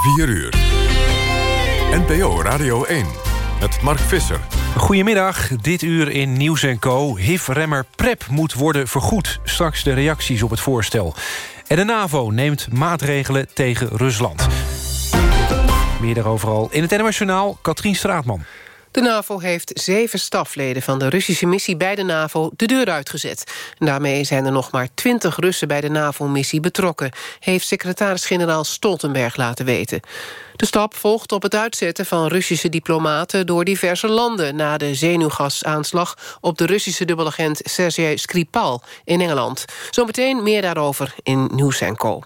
4 uur. NPO Radio 1 met Mark Visser. Goedemiddag, dit uur in Nieuws Co. HIV-remmer PrEP moet worden vergoed. Straks de reacties op het voorstel. En de NAVO neemt maatregelen tegen Rusland. Meer daarover al in het internationaal Katrien Straatman. De NAVO heeft zeven stafleden van de Russische missie bij de NAVO de deur uitgezet. Daarmee zijn er nog maar twintig Russen bij de NAVO-missie betrokken... heeft secretaris-generaal Stoltenberg laten weten. De stap volgt op het uitzetten van Russische diplomaten... door diverse landen na de zenuwgasaanslag... op de Russische dubbelagent Sergei Skripal in Engeland. Zometeen meer daarover in Nieuws Co.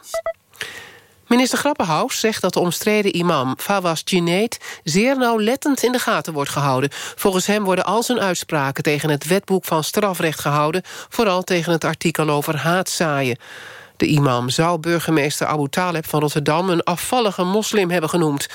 Minister Grappenhaus zegt dat de omstreden imam Fawaz Jineet... zeer nauwlettend in de gaten wordt gehouden. Volgens hem worden al zijn uitspraken tegen het wetboek van strafrecht gehouden... vooral tegen het artikel over haatzaaien. De imam zou burgemeester Abu Taleb van Rotterdam... een afvallige moslim hebben genoemd.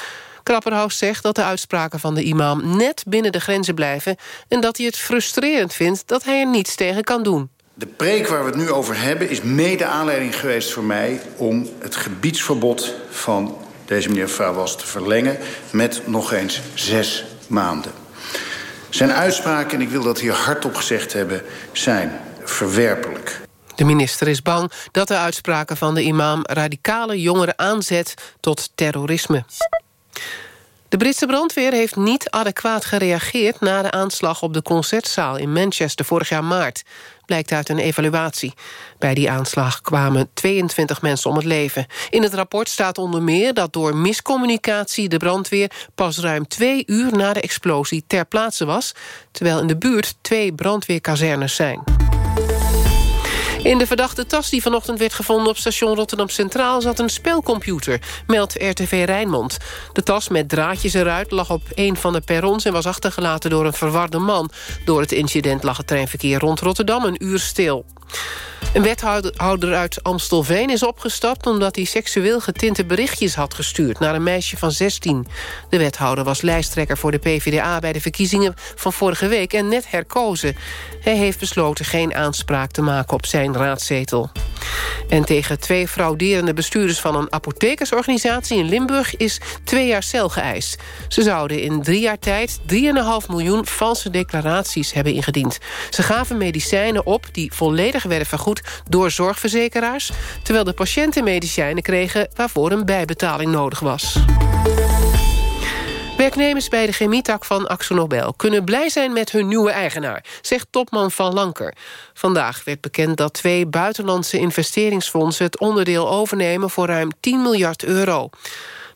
Krapperhaus zegt dat de uitspraken van de imam net binnen de grenzen blijven... en dat hij het frustrerend vindt dat hij er niets tegen kan doen. De preek waar we het nu over hebben is mede aanleiding geweest voor mij... om het gebiedsverbod van deze meneer Fawaz te verlengen... met nog eens zes maanden. Zijn uitspraken, en ik wil dat hier hardop gezegd hebben, zijn verwerpelijk. De minister is bang dat de uitspraken van de imam... radicale jongeren aanzet tot terrorisme. De Britse brandweer heeft niet adequaat gereageerd... na de aanslag op de Concertzaal in Manchester vorig jaar maart blijkt uit een evaluatie. Bij die aanslag kwamen 22 mensen om het leven. In het rapport staat onder meer dat door miscommunicatie... de brandweer pas ruim twee uur na de explosie ter plaatse was... terwijl in de buurt twee brandweerkazernes zijn. In de verdachte tas die vanochtend werd gevonden op station Rotterdam Centraal... zat een spelcomputer, meldt RTV Rijnmond. De tas met draadjes eruit lag op een van de perrons... en was achtergelaten door een verwarde man. Door het incident lag het treinverkeer rond Rotterdam een uur stil. Een wethouder uit Amstelveen is opgestapt... omdat hij seksueel getinte berichtjes had gestuurd... naar een meisje van 16. De wethouder was lijsttrekker voor de PvdA... bij de verkiezingen van vorige week en net herkozen. Hij heeft besloten geen aanspraak te maken op zijn raadzetel. En tegen twee frauderende bestuurders van een apothekersorganisatie in Limburg is twee jaar cel geëist. Ze zouden in drie jaar tijd 3,5 miljoen valse declaraties hebben ingediend. Ze gaven medicijnen op die volledig werden vergoed door zorgverzekeraars... terwijl de patiënten medicijnen kregen waarvoor een bijbetaling nodig was. Werknemers bij de chemietak van AxoNobel kunnen blij zijn met hun nieuwe eigenaar, zegt topman Van Lanker. Vandaag werd bekend dat twee buitenlandse investeringsfondsen het onderdeel overnemen voor ruim 10 miljard euro.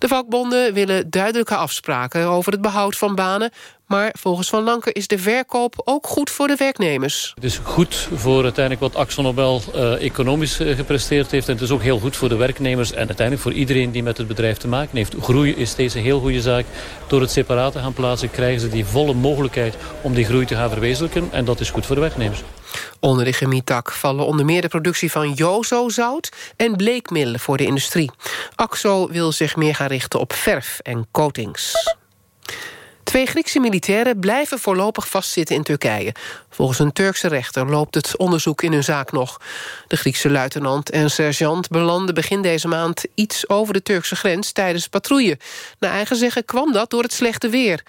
De vakbonden willen duidelijke afspraken over het behoud van banen... Maar volgens Van Lanker is de verkoop ook goed voor de werknemers. Het is goed voor uiteindelijk wat Axel Nobel uh, economisch uh, gepresteerd heeft. En het is ook heel goed voor de werknemers en uiteindelijk voor iedereen die met het bedrijf te maken heeft. Groei is deze heel goede zaak. Door het separaat te gaan plaatsen krijgen ze die volle mogelijkheid om die groei te gaan verwezenlijken. En dat is goed voor de werknemers. Onder de chemietak vallen onder meer de productie van Jozo-zout... en bleekmiddelen voor de industrie. AXO wil zich meer gaan richten op verf en coatings. Twee Griekse militairen blijven voorlopig vastzitten in Turkije. Volgens een Turkse rechter loopt het onderzoek in hun zaak nog. De Griekse luitenant en sergeant belanden begin deze maand... iets over de Turkse grens tijdens patrouille. Naar eigen zeggen kwam dat door het slechte weer.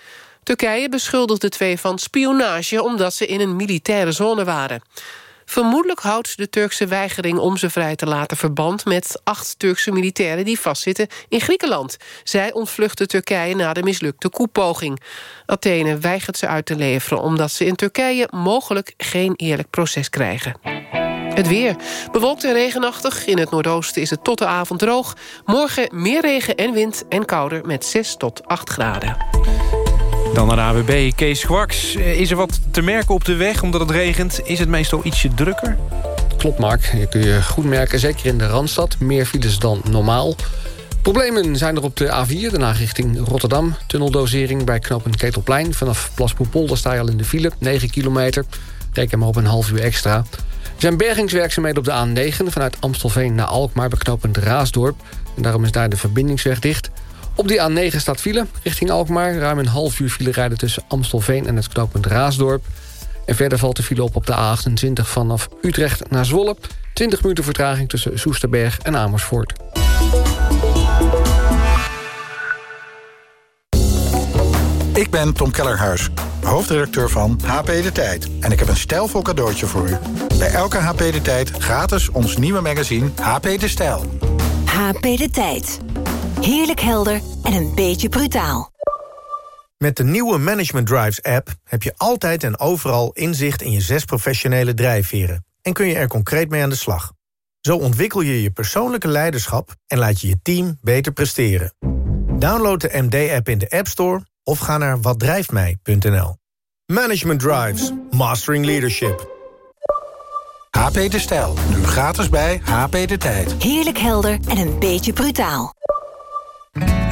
Turkije beschuldigt de twee van spionage... omdat ze in een militaire zone waren. Vermoedelijk houdt de Turkse weigering om ze vrij te laten verband... met acht Turkse militairen die vastzitten in Griekenland. Zij ontvluchten Turkije na de mislukte koepoging. Athene weigert ze uit te leveren... omdat ze in Turkije mogelijk geen eerlijk proces krijgen. Het weer. Bewolkt en regenachtig. In het noordoosten is het tot de avond droog. Morgen meer regen en wind en kouder met 6 tot 8 graden. Dan naar de AWB, Kees Kwaks. Eh, is er wat te merken op de weg omdat het regent? Is het meestal ietsje drukker? Klopt, Mark. Je kun je goed merken, zeker in de Randstad. Meer files dan normaal. Problemen zijn er op de A4, daarna richting Rotterdam. Tunneldosering bij knooppunt Ketelplein. Vanaf Plaspoepol, sta je al in de file, 9 kilometer. Reken maar op een half uur extra. Er zijn bergingswerkzaamheden op de A9... vanuit Amstelveen naar Alkmaar bij knooppunt Raasdorp. En daarom is daar de verbindingsweg dicht... Op die A9 staat file richting Alkmaar. Ruim een half uur file rijden tussen Amstelveen en het knooppunt Raasdorp. En verder valt de file op op de A28 vanaf Utrecht naar Zwolle. 20 minuten vertraging tussen Soesterberg en Amersfoort. Ik ben Tom Kellerhuis, hoofdredacteur van HP De Tijd. En ik heb een stijlvol cadeautje voor u. Bij elke HP De Tijd gratis ons nieuwe magazine HP De Stijl. HP De Tijd. Heerlijk helder en een beetje brutaal. Met de nieuwe Management Drives app heb je altijd en overal inzicht in je zes professionele drijfveren. En kun je er concreet mee aan de slag. Zo ontwikkel je je persoonlijke leiderschap en laat je je team beter presteren. Download de MD-app in de App Store of ga naar watdrijftmij.nl. Management Drives. Mastering Leadership. HP De Stijl. Nu gratis bij HP De Tijd. Heerlijk helder en een beetje brutaal.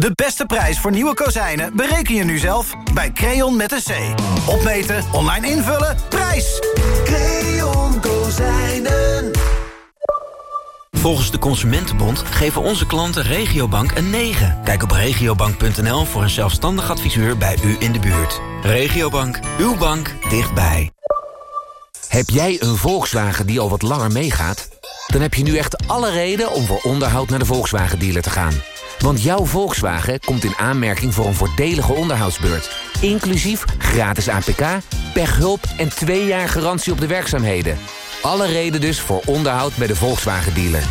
De beste prijs voor nieuwe kozijnen bereken je nu zelf bij Creon met een C. Opmeten, online invullen, prijs! Creon Kozijnen. Volgens de Consumentenbond geven onze klanten Regiobank een 9. Kijk op regiobank.nl voor een zelfstandig adviseur bij u in de buurt. Regiobank, uw bank dichtbij. Heb jij een Volkswagen die al wat langer meegaat? Dan heb je nu echt alle reden om voor onderhoud naar de Volkswagen dealer te gaan. Want jouw Volkswagen komt in aanmerking voor een voordelige onderhoudsbeurt. Inclusief gratis APK, pechhulp en twee jaar garantie op de werkzaamheden. Alle reden dus voor onderhoud bij de Volkswagen dealer.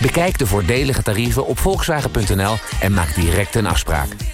Bekijk de voordelige tarieven op volkswagen.nl en maak direct een afspraak.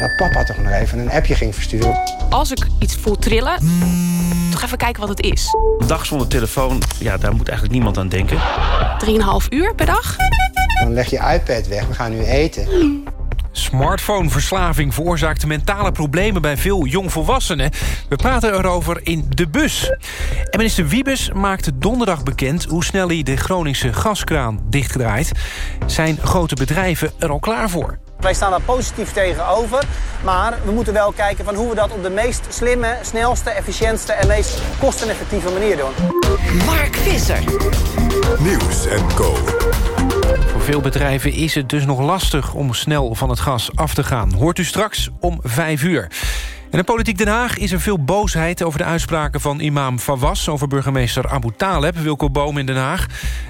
dat papa toch nog even een appje ging versturen. Als ik iets voel trillen, toch even kijken wat het is. Een dag zonder telefoon, ja, daar moet eigenlijk niemand aan denken. 3,5 uur per dag. Dan leg je iPad weg, we gaan nu eten. Smartphoneverslaving veroorzaakt mentale problemen bij veel jongvolwassenen. We praten erover in De Bus. En minister Wiebes maakte donderdag bekend... hoe snel hij de Groningse gaskraan dichtdraait. Zijn grote bedrijven er al klaar voor. Wij staan daar positief tegenover, maar we moeten wel kijken van hoe we dat op de meest slimme, snelste, efficiëntste en meest kosteneffectieve manier doen. Mark Visser. Nieuws en Co. Voor veel bedrijven is het dus nog lastig om snel van het gas af te gaan. Hoort u straks om vijf uur. In de Politiek Den Haag is er veel boosheid over de uitspraken van imam Fawaz... over burgemeester Abu Taleb, Wilco Boom in Den Haag.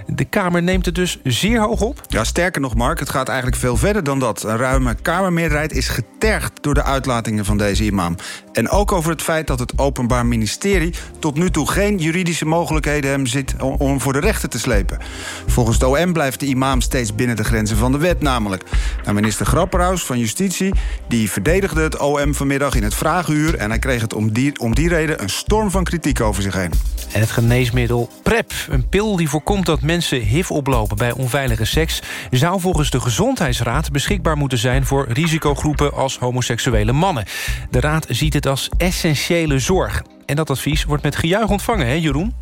De Kamer neemt het dus zeer hoog op? Ja, sterker nog, Mark, het gaat eigenlijk veel verder dan dat. Een ruime Kamermeerderheid is getergd door de uitlatingen van deze imam. En ook over het feit dat het Openbaar Ministerie... tot nu toe geen juridische mogelijkheden hem zit om voor de rechter te slepen. Volgens de OM blijft de imam steeds binnen de grenzen van de wet namelijk. Nou, minister Grapperhaus van Justitie die verdedigde het OM vanmiddag in het en hij kreeg het om die, om die reden een storm van kritiek over zich heen. En het geneesmiddel PrEP, een pil die voorkomt dat mensen HIV oplopen bij onveilige seks... zou volgens de Gezondheidsraad beschikbaar moeten zijn... voor risicogroepen als homoseksuele mannen. De raad ziet het als essentiële zorg. En dat advies wordt met gejuich ontvangen, hè Jeroen?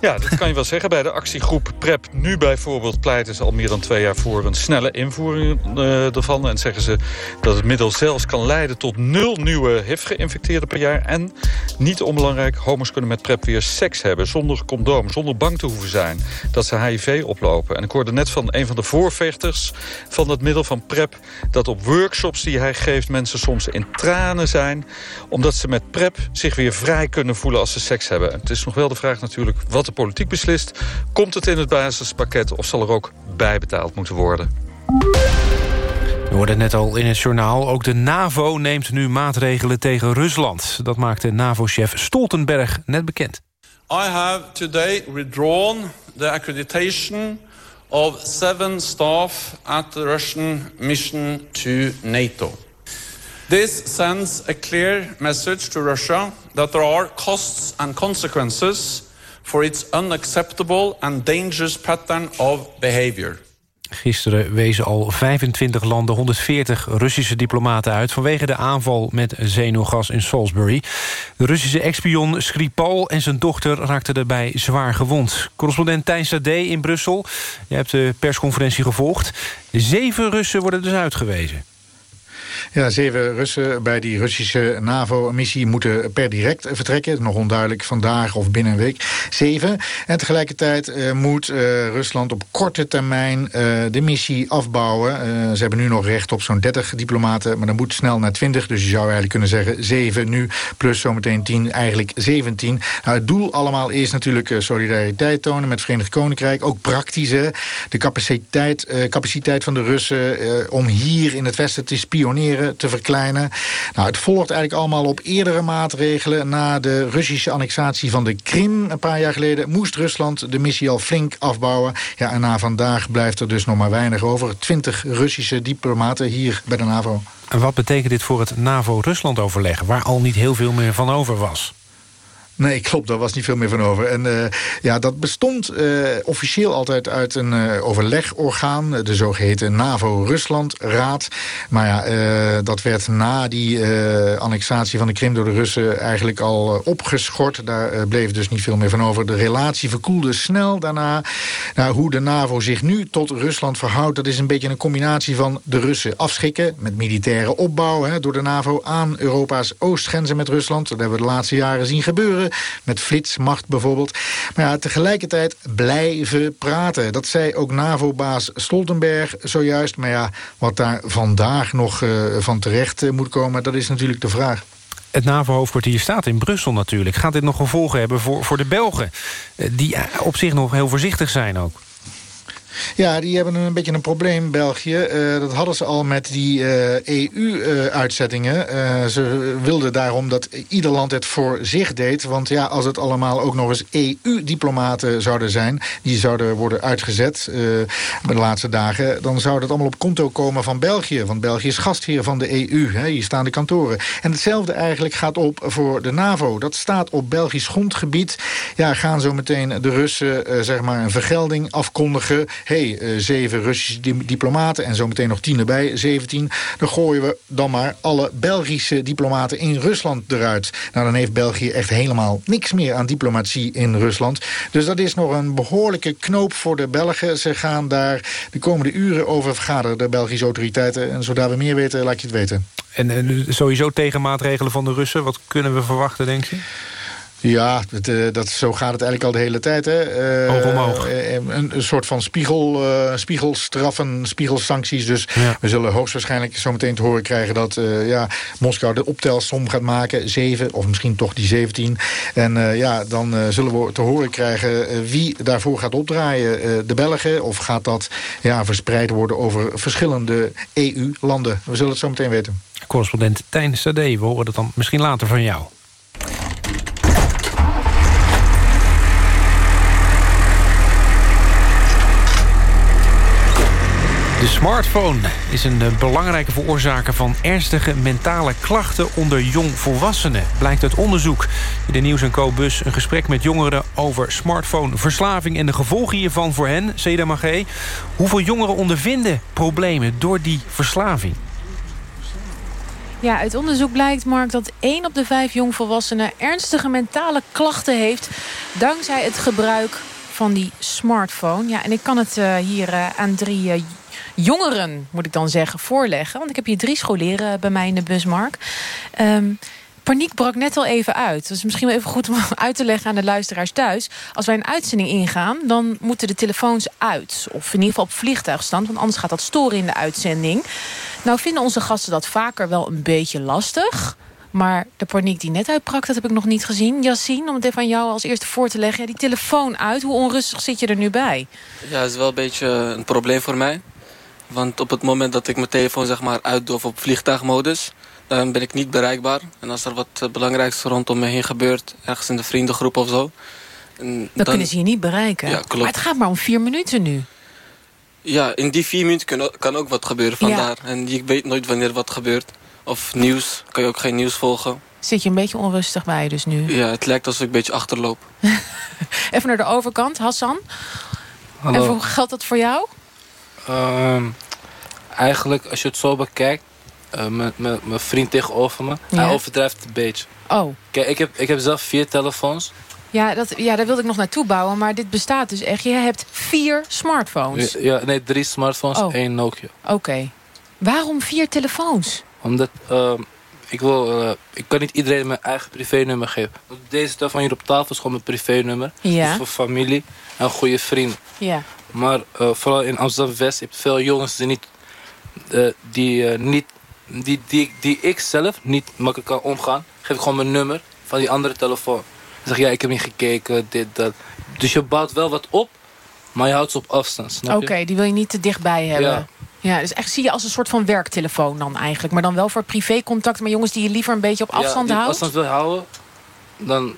Ja, dat kan je wel zeggen. Bij de actiegroep PrEP nu bijvoorbeeld pleiten ze al meer dan twee jaar voor een snelle invoering uh, ervan. En zeggen ze dat het middel zelfs kan leiden tot nul nieuwe HIV-geïnfecteerden per jaar. En, niet onbelangrijk, homo's kunnen met PrEP weer seks hebben zonder condoom. Zonder bang te hoeven zijn dat ze HIV oplopen. En ik hoorde net van een van de voorvechters van het middel van PrEP... dat op workshops die hij geeft mensen soms in tranen zijn... omdat ze met PrEP zich weer vrij kunnen voelen als ze seks hebben. Het is nog wel de vraag natuurlijk wat de politiek beslist. Komt het in het basispakket of zal er ook bijbetaald moeten worden? We hoorden net al in het journaal. Ook de NAVO neemt nu maatregelen tegen Rusland. Dat maakte NAVO-chef Stoltenberg net bekend. I have today withdrawn the accreditation of seven staff at the Russian mission to NATO. This sends a clear message to Russia that there are costs and consequences for its unacceptable and dangerous pattern of behavior. Gisteren wezen al 25 landen 140 Russische diplomaten uit... vanwege de aanval met zenuwgas in Salisbury. De Russische expion Skripal en zijn dochter raakten daarbij zwaar gewond. Correspondent Tijn Sade in Brussel. Je hebt de persconferentie gevolgd. Zeven Russen worden dus uitgewezen. Ja, zeven Russen bij die Russische NAVO-missie moeten per direct vertrekken. Nog onduidelijk vandaag of binnen een week. Zeven. En tegelijkertijd uh, moet uh, Rusland op korte termijn uh, de missie afbouwen. ze hebben nu nog recht op zo'n 30 diplomaten, maar dan moet snel naar 20. Dus je zou eigenlijk kunnen zeggen zeven nu, plus zometeen 10, eigenlijk 17. Nou, het doel allemaal is natuurlijk solidariteit tonen met het Verenigd Koninkrijk. Ook praktische. De capaciteit, capaciteit van de Russen om hier in het Westen te spioneren te verkleinen. Nou, het volgt eigenlijk allemaal op eerdere maatregelen. Na de Russische annexatie van de Krim een paar jaar geleden... moest Rusland de missie al flink afbouwen. Ja, en na vandaag blijft er dus nog maar weinig over. Twintig Russische diplomaten hier bij de NAVO. En wat betekent dit voor het NAVO-Rusland-overleg... waar al niet heel veel meer van over was? Nee, klopt, daar was niet veel meer van over. En uh, ja, dat bestond uh, officieel altijd uit een uh, overlegorgaan... de zogeheten NAVO-Rusland-raad. Maar ja, dat werd na die annexatie van de Krim door de Russen... eigenlijk al opgeschort. Daar bleef dus niet veel meer van over. De relatie verkoelde snel daarna. Nou, hoe de NAVO zich nu tot Rusland verhoudt... dat is een beetje een combinatie van de Russen afschikken... met militaire opbouw hè, door de NAVO aan Europa's oostgrenzen met Rusland. Dat hebben we de laatste jaren zien gebeuren met flitsmacht bijvoorbeeld. Maar ja, tegelijkertijd blijven praten. Dat zei ook NAVO-baas Stoltenberg zojuist. Maar ja, wat daar vandaag nog uh, van terecht uh, moet komen, dat is natuurlijk de vraag. Het NAVO-hoofdkwartier staat in Brussel natuurlijk. Gaat dit nog gevolgen hebben voor, voor de Belgen? Uh, die op zich nog heel voorzichtig zijn ook. Ja, die hebben een beetje een probleem, België. Uh, dat hadden ze al met die EU-uitzettingen. Uh, ze wilden daarom dat ieder land het voor zich deed. Want ja, als het allemaal ook nog eens EU-diplomaten zouden zijn... die zouden worden uitgezet de laatste dagen... dan zou dat allemaal op konto komen van België. Want België is gastheer van de EU. Hè, hier staan de kantoren. En hetzelfde eigenlijk gaat op voor de NAVO. Dat staat op Belgisch grondgebied. Ja, gaan zo meteen de Russen zeg maar een vergelding afkondigen hey, uh, zeven Russische di diplomaten en zometeen nog tien erbij, 17. Dan gooien we dan maar alle Belgische diplomaten in Rusland eruit. Nou, dan heeft België echt helemaal niks meer aan diplomatie in Rusland. Dus dat is nog een behoorlijke knoop voor de Belgen. Ze gaan daar de komende uren over vergaderen, de Belgische autoriteiten. En zodra we meer weten, laat je het weten. En, en sowieso tegenmaatregelen van de Russen, wat kunnen we verwachten, denk je? Ja, dat, uh, dat, zo gaat het eigenlijk al de hele tijd. Hè. Uh, omhoog. Uh, een, een, soort van spiegel, spiegelstraffen, spiegelsancties. Dus ja. we zullen hoogstwaarschijnlijk zo meteen te horen krijgen... dat ja, Moskou de optelsom gaat maken. Zeven, of misschien toch die zeventien. En ja, dan zullen we te horen krijgen wie daarvoor gaat opdraaien. de Belgen, of gaat dat ja, verspreid worden over verschillende EU-landen? We zullen het zo meteen weten. Correspondent Tijn Sade, we horen het dan misschien later van jou. De smartphone is een belangrijke veroorzaker van ernstige mentale klachten onder jongvolwassenen. Blijkt uit onderzoek. In de Nieuws Co bus een gesprek met jongeren over smartphoneverslaving en de gevolgen hiervan voor hen. Seda Magé, hoeveel jongeren ondervinden problemen door die verslaving? Ja, uit onderzoek blijkt, Mark, dat 1 op de 5 jongvolwassenen... ernstige mentale klachten heeft... dankzij het gebruik van die smartphone. Ja, en ik kan het uh, hier uh, aan drie uh, jongeren, moet ik dan zeggen, voorleggen. Want ik heb hier drie scholieren bij mij in de bus, Mark. Um, paniek brak net al even uit. Dat is misschien wel even goed om uit te leggen aan de luisteraars thuis. Als wij een uitzending ingaan, dan moeten de telefoons uit. Of in ieder geval op vliegtuigstand, want anders gaat dat storen in de uitzending. Nou vinden onze gasten dat vaker wel een beetje lastig... Maar de paniek die net uitbrak, dat heb ik nog niet gezien. Yassine, om het even aan jou als eerste voor te leggen. Ja, die telefoon uit, hoe onrustig zit je er nu bij? Ja, het is wel een beetje een probleem voor mij. Want op het moment dat ik mijn telefoon zeg maar uitdoe of op vliegtuigmodus... dan ben ik niet bereikbaar. En als er wat belangrijks rondom me heen gebeurt... ergens in de vriendengroep of zo... dan, dan, kunnen ze je niet bereiken. Ja, klopt. Maar het gaat maar om vier minuten nu. Ja, in die vier minuten kan, kan ook wat gebeuren vandaar. Ja. En je weet nooit wanneer wat gebeurt. Of nieuws, kan je ook geen nieuws volgen. Zit je een beetje onrustig bij dus nu? Ja, het lijkt alsof ik een beetje achterloop. Even naar de overkant, Hassan. Hallo. En hoe geldt dat voor jou? Ehm, eigenlijk, als je het zo bekijkt... eh, mijn- vriend tegenover me, Ja. hij overdrijft een beetje. Oh. Kijk, ik heb, ik heb zelf vier telefoons. Ja, dat, ja, daar wilde ik nog naartoe bouwen. Maar dit bestaat dus echt. Je hebt vier smartphones. Ja, nee, drie smartphones, Oh. één Nokia. Oké. Waarom vier telefoons? Omdat ehm, ik wil... eh, ik kan niet iedereen mijn eigen privénummer geven. Deze telefoon hier op tafel is gewoon mijn privénummer. Ja. Is voor familie en goede vrienden. Ja. Maar eh, vooral in Amsterdam-West heb je veel jongens die niet... eh, die, eh, niet die, die, die ik zelf niet makkelijk kan omgaan. Geef ik gewoon mijn nummer van die andere telefoon. Zeg je, ja, ik heb niet gekeken, dit, dat. Dus je bouwt wel wat op, maar je houdt ze op afstand, Oké, je? die wil je niet te dichtbij hebben. Ja. Ja, dus echt zie je als een soort van werktelefoon dan eigenlijk. Maar dan wel voor privécontact. Maar jongens die je liever een beetje op afstand ja, houdt. afstand wil houden, dan...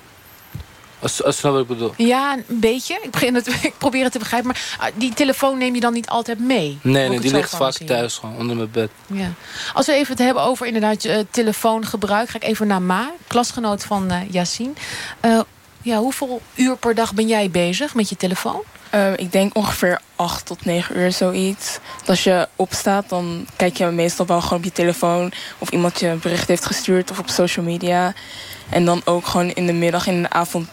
Als, wat ik bedoel. Ja, een beetje. Ik, begin het, ik probeer het te begrijpen. Maar ah, die telefoon neem je dan niet altijd mee? Nee, nee, die ligt vaak zien? thuis gewoon, onder mijn bed. Ja. Als we even het hebben over inderdaad eh, telefoongebruik... ga ik even naar Ma, klasgenoot van eh Yassine. Eh, ja, hoeveel uur per dag ben jij bezig met je telefoon? Eh, ik denk ongeveer 8 tot 9 uur zoiets. Als je opstaat, dan kijk je meestal wel gewoon op je telefoon... of iemand je een bericht heeft gestuurd of op social media. En dan ook gewoon in de middag, in de avond...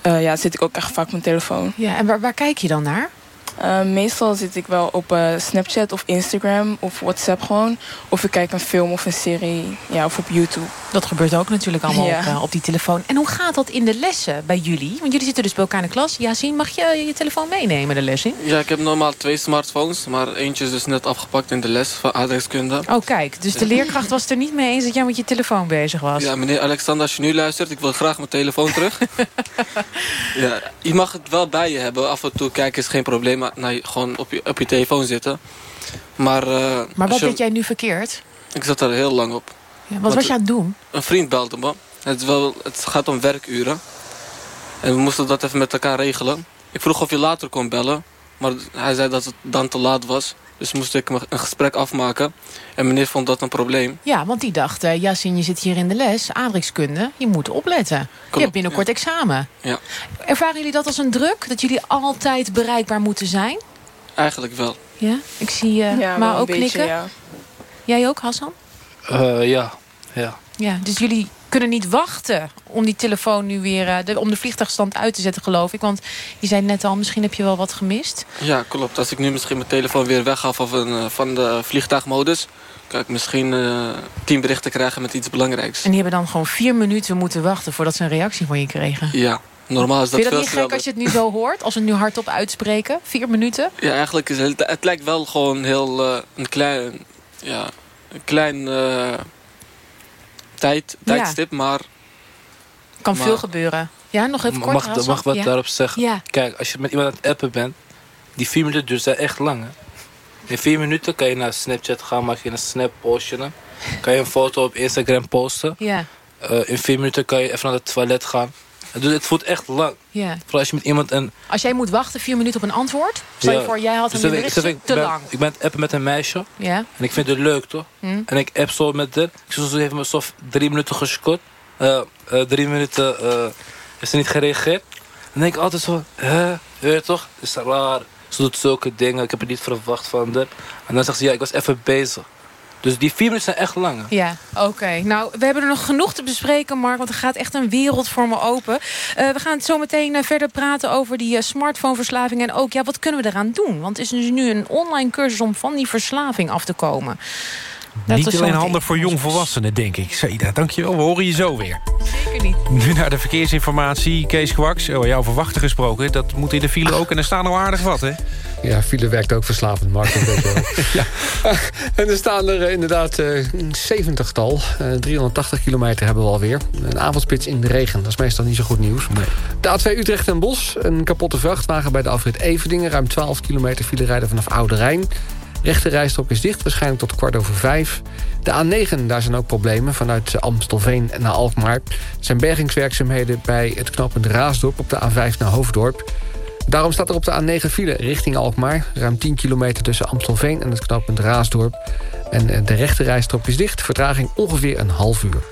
eh, ja, zit ik ook echt vaak op mijn telefoon. Ja, en waar kijk je dan naar? Eh, meestal zit ik wel op eh, Snapchat of Instagram of WhatsApp gewoon. Of ik kijk een film of een serie ja, of op YouTube. Dat gebeurt ook natuurlijk allemaal Ja. op, eh, op die telefoon. En hoe gaat dat in de lessen bij jullie? Want jullie zitten dus bij elkaar in de klas. Yassine, mag je je telefoon meenemen de les in? Ja, ik heb normaal twee smartphones, maar eentje is dus net afgepakt in de les van aardrijkskunde. Oh, kijk. Dus de leerkracht was het er niet mee eens dat jij met je telefoon bezig was. Ja, meneer Alexander, als je nu luistert, ik wil graag mijn telefoon terug. ja, je mag het wel bij je hebben. Af en toe kijken is geen probleem, maar nou, gewoon op je, op je telefoon zitten. Maar, eh, Maar wat je- deed jij nu verkeerd? Ik zat er heel lang op. Ja, wat was je aan het doen? Een vriend belde me. Het, is wel, het gaat om werkuren. En we moesten dat even met elkaar regelen. Ik vroeg of je later kon bellen. Maar hij zei dat het dan te laat was. Dus moest ik een gesprek afmaken. En meneer vond dat een probleem. Ja, want die dacht, eh Yassine, je zit hier in de les, aardrijkskunde. Je moet opletten. je hebt binnenkort examen. Ja, Ervaren jullie dat als een druk? Dat jullie altijd bereikbaar moeten zijn? eigenlijk wel. Ja, ik zie eh Ja, maar ook beetje, knikken. ja. Jij ook, Hassan? Eh, ja, ja. Ja, dus jullie kunnen niet wachten om die telefoon nu weer... eh, de, om de vliegtuigstand uit te zetten, geloof ik. Want je zei net al, misschien heb je wel wat gemist. Ja, klopt. Als ik nu misschien mijn telefoon weer weghaal van, eh, van de vliegtuigmodus... kan ik misschien eh, tien berichten krijgen met iets belangrijks. En die hebben dan gewoon vier minuten moeten wachten... voordat ze een reactie van je kregen. Ja, normaal is dat Vind je dat veel niet gek als je het nu zo hoort? Als we het nu hardop uitspreken? Vier minuten? Ja, eigenlijk is het, het lijkt wel gewoon heel eh, een klein, ja, een klein eh, tijd, Ja. tijdstip, maar Kan Maar- veel gebeuren. Ja, nog even kort, mag, mag wat Ja. daarop zeggen? Ja. Kijk, als je met iemand aan het appen bent, die vier minuten duurt zijn echt lang. Hè? In vier minuten kan je naar Snapchat gaan, maak je een snap postje. Kan je een foto op Instagram posten. Ja, Eh, in vier minuten kan je even naar het toilet gaan. Dus het voelt echt lang. ja. Vooral als je met iemand een... Als jij moet wachten vier minuten op een antwoord... Stel je Ja. voor, jij had Dus een dan- bericht ik- te ben- lang. Ik ben appen met een meisje. Ja. En ik vind het leuk, toch? Hm. En ik app zo met haar. Ik ze heeft me zo drie minuten gescoord. Eh, eh, drie minuten eh is ze niet gereageerd. Dan denk ik altijd zo, hè, weet je toch? is raar. Ze doet zulke dingen, ik heb het niet verwacht van haar. En dan zegt ze, ja, ik was even bezig. Dus die vier minuten zijn echt lang. Ja, oké. Nou, we hebben er nog genoeg te bespreken, Mark. Want er gaat echt een wereld voor me open. Eh, we gaan het zo meteen eh, verder praten over die eh, smartphoneverslaving. En ook, ja, wat kunnen we eraan doen? Want het is dus nu een online cursus om van die verslaving af te komen. Dat Niet is alleen handig voor jongvolwassenen, denk ik. Seda, dankjewel. We horen je zo weer. Zeker niet. Nu naar de verkeersinformatie. Kees Kwaks, oh, jou verwachten gesproken. Dat moet in de file ook. En er staan al aardig wat, hè? Ja, file werkt ook verslavend, Mark. ja. En er staan er eh, inderdaad eh, een zeventigtal. Eh 380 kilometer hebben we alweer. Een avondspits in de regen, dat is meestal niet zo goed nieuws. De A2 Utrecht en Bos. Een kapotte vrachtwagen bij de afrit Everdingen. Ruim 12 kilometer file rijden vanaf Oude Rijn. Rechte rijstrook is dicht, waarschijnlijk tot kwart over vijf. De A9, daar zijn ook problemen. Vanuit Amstelveen naar Alkmaar. Zijn bergingswerkzaamheden bij het knooppunt Raasdorp... op de A5 naar Hoofddorp. Daarom staat er op de A9 file richting Alkmaar. Ruim 10 kilometer tussen Amstelveen en het knooppunt Raasdorp. En eh, de rechte rijstrook is dicht. Vertraging ongeveer een half uur.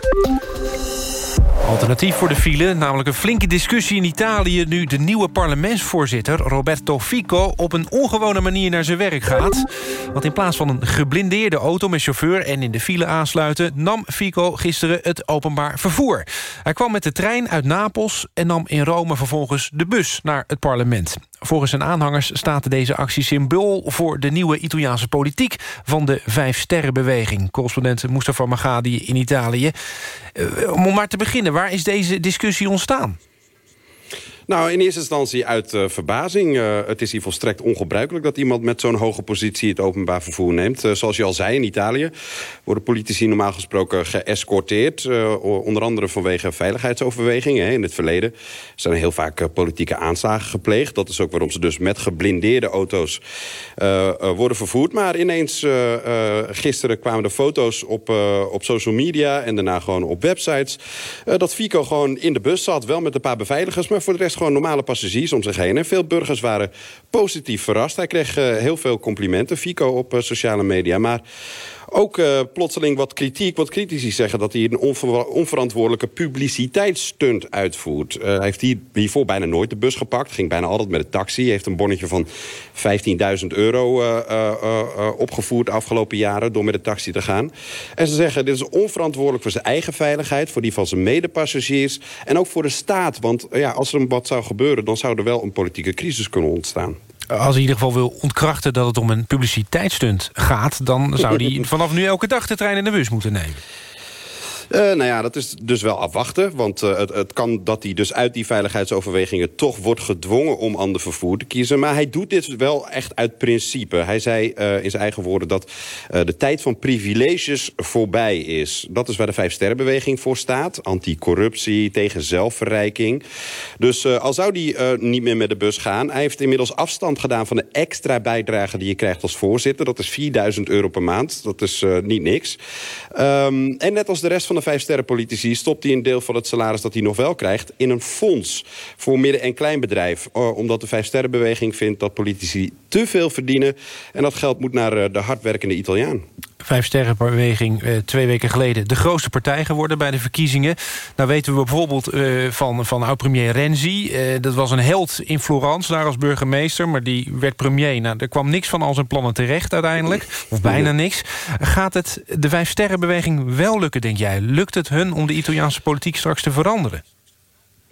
Alternatief voor de file, namelijk een flinke discussie in Italië... nu de nieuwe parlementsvoorzitter Roberto Fico... op een ongewone manier naar zijn werk gaat. Want in plaats van een geblindeerde auto met chauffeur... en in de file aansluiten, nam Fico gisteren het openbaar vervoer. Hij kwam met de trein uit Napels... en nam in Rome vervolgens de bus naar het parlement. Volgens zijn aanhangers staat deze actie symbool... voor de nieuwe Italiaanse politiek van de Vijf Sterrenbeweging. Correspondent Mustafa Magadi in Italië. Uh, om maar te beginnen, waar is deze discussie ontstaan? Nou, in eerste instantie uit uh, verbazing. Uh, het is hier volstrekt ongebruikelijk dat iemand met zo'n hoge positie het openbaar vervoer neemt. Uh, zoals je al zei, in Italië worden politici normaal gesproken geëscorteerd. onder andere vanwege veiligheidsoverwegingen. In het verleden zijn er heel vaak politieke aanslagen gepleegd. Dat is ook waarom ze dus met geblindeerde auto's worden vervoerd. Maar ineens gisteren kwamen de foto's op, op social media en daarna gewoon op websites. dat Fico gewoon in de bus zat, wel met een paar beveiligers, maar voor de rest gewoon normale passagiers om zich heen. En veel burgers waren positief verrast. Hij kreeg uh, heel veel complimenten, Fico, op uh, sociale media. Maar ook uh, plotseling wat kritiek. Want critici zeggen dat hij een onver onverantwoordelijke publiciteitsstunt uitvoert. Uh, hij heeft hier, hiervoor bijna nooit de bus gepakt. Ging bijna altijd met de taxi. heeft een bonnetje van 15.000 euro uh, opgevoerd de afgelopen jaren... door met de taxi te gaan. En ze zeggen dit is onverantwoordelijk voor zijn eigen veiligheid... voor die van zijn medepassagiers en ook voor de staat. Want ja, als er wat zou gebeuren... dan zou er wel een politieke crisis kunnen ontstaan als hij in ieder geval wil ontkrachten dat het om een publiciteitsstunt gaat... dan zou hij vanaf nu elke dag de trein en de bus moeten nemen. Uh, nou ja, dat is dus wel afwachten. Want uh, het, het, kan dat hij dus uit die veiligheidsoverwegingen... toch wordt gedwongen om ander vervoer te kiezen. Maar hij doet dit wel echt uit principe. Hij zei uh, in zijn eigen woorden dat de tijd van privileges voorbij is. Dat is waar de Vijf Sterrenbeweging voor staat. Anticorruptie, tegen zelfverrijking. Dus al zou hij niet meer met de bus gaan... hij heeft inmiddels afstand gedaan van de extra bijdrage... die je krijgt als voorzitter. Dat is 4000 euro per maand. Dat is niet niks. Um, en net als de rest van de vijf politici stopt hij een deel van het salaris dat hij nog wel krijgt... in een fonds voor midden- en kleinbedrijf. Omdat de vijfsterrenbeweging vindt dat politici te veel verdienen... en dat geld moet naar de hardwerkende Italiaan. Vijf Sterrenbeweging eh, twee weken geleden de grootste partij geworden bij de verkiezingen. Nou weten we bijvoorbeeld eh, van, van oud-premier Renzi. Eh, dat was een held in Florence, daar als burgemeester. Maar die werd premier. Nou, er kwam niks van al zijn plannen terecht uiteindelijk. Of bijna niks. Gaat het de Vijf Sterrenbeweging wel lukken, denk jij? Lukt het hun om de Italiaanse politiek straks te veranderen?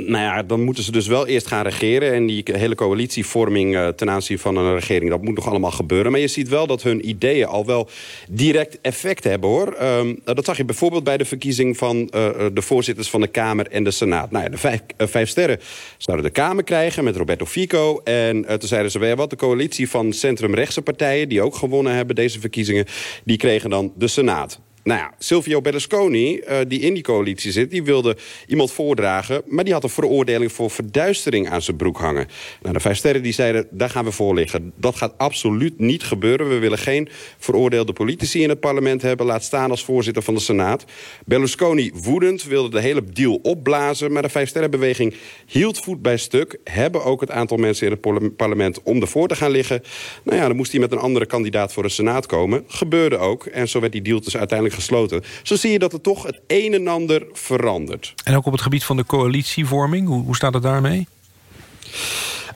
Nou ja, dan moeten ze dus wel eerst gaan regeren. En die hele coalitievorming uh, ten aanzien van een regering... dat moet nog allemaal gebeuren. Maar je ziet wel dat hun ideeën al wel direct effect hebben, hoor. Um, dat zag je bijvoorbeeld bij de verkiezing van uh, de voorzitters van de Kamer en de Senaat. Nou ja, de vijf, vijf sterren zouden de Kamer krijgen met Roberto Fico. En toen zeiden ze, weer wat, de coalitie van centrumrechtse partijen... die ook gewonnen hebben deze verkiezingen... die kregen dan de Senaat. Nou ja, Silvio Berlusconi, uh, die in die coalitie zit... die wilde iemand voordragen... maar die had een veroordeling voor verduistering aan zijn broek hangen. Nou, de vijf sterren die zeiden, daar gaan we voor liggen. Dat gaat absoluut niet gebeuren. We willen geen veroordeelde politici in het parlement hebben... laat staan als voorzitter van de Senaat. Berlusconi, woedend, wilde de hele deal opblazen... maar de vijf sterrenbeweging hield voet bij stuk... hebben ook het aantal mensen in het parlement om ervoor te gaan liggen. Nou ja, dan moest hij met een andere kandidaat voor de Senaat komen. Gebeurde ook. En zo werd die deal dus uiteindelijk gesloten. Zo zie je dat er toch het een en ander verandert. En ook op het gebied van de coalitievorming, hoe, hoe staat het daarmee?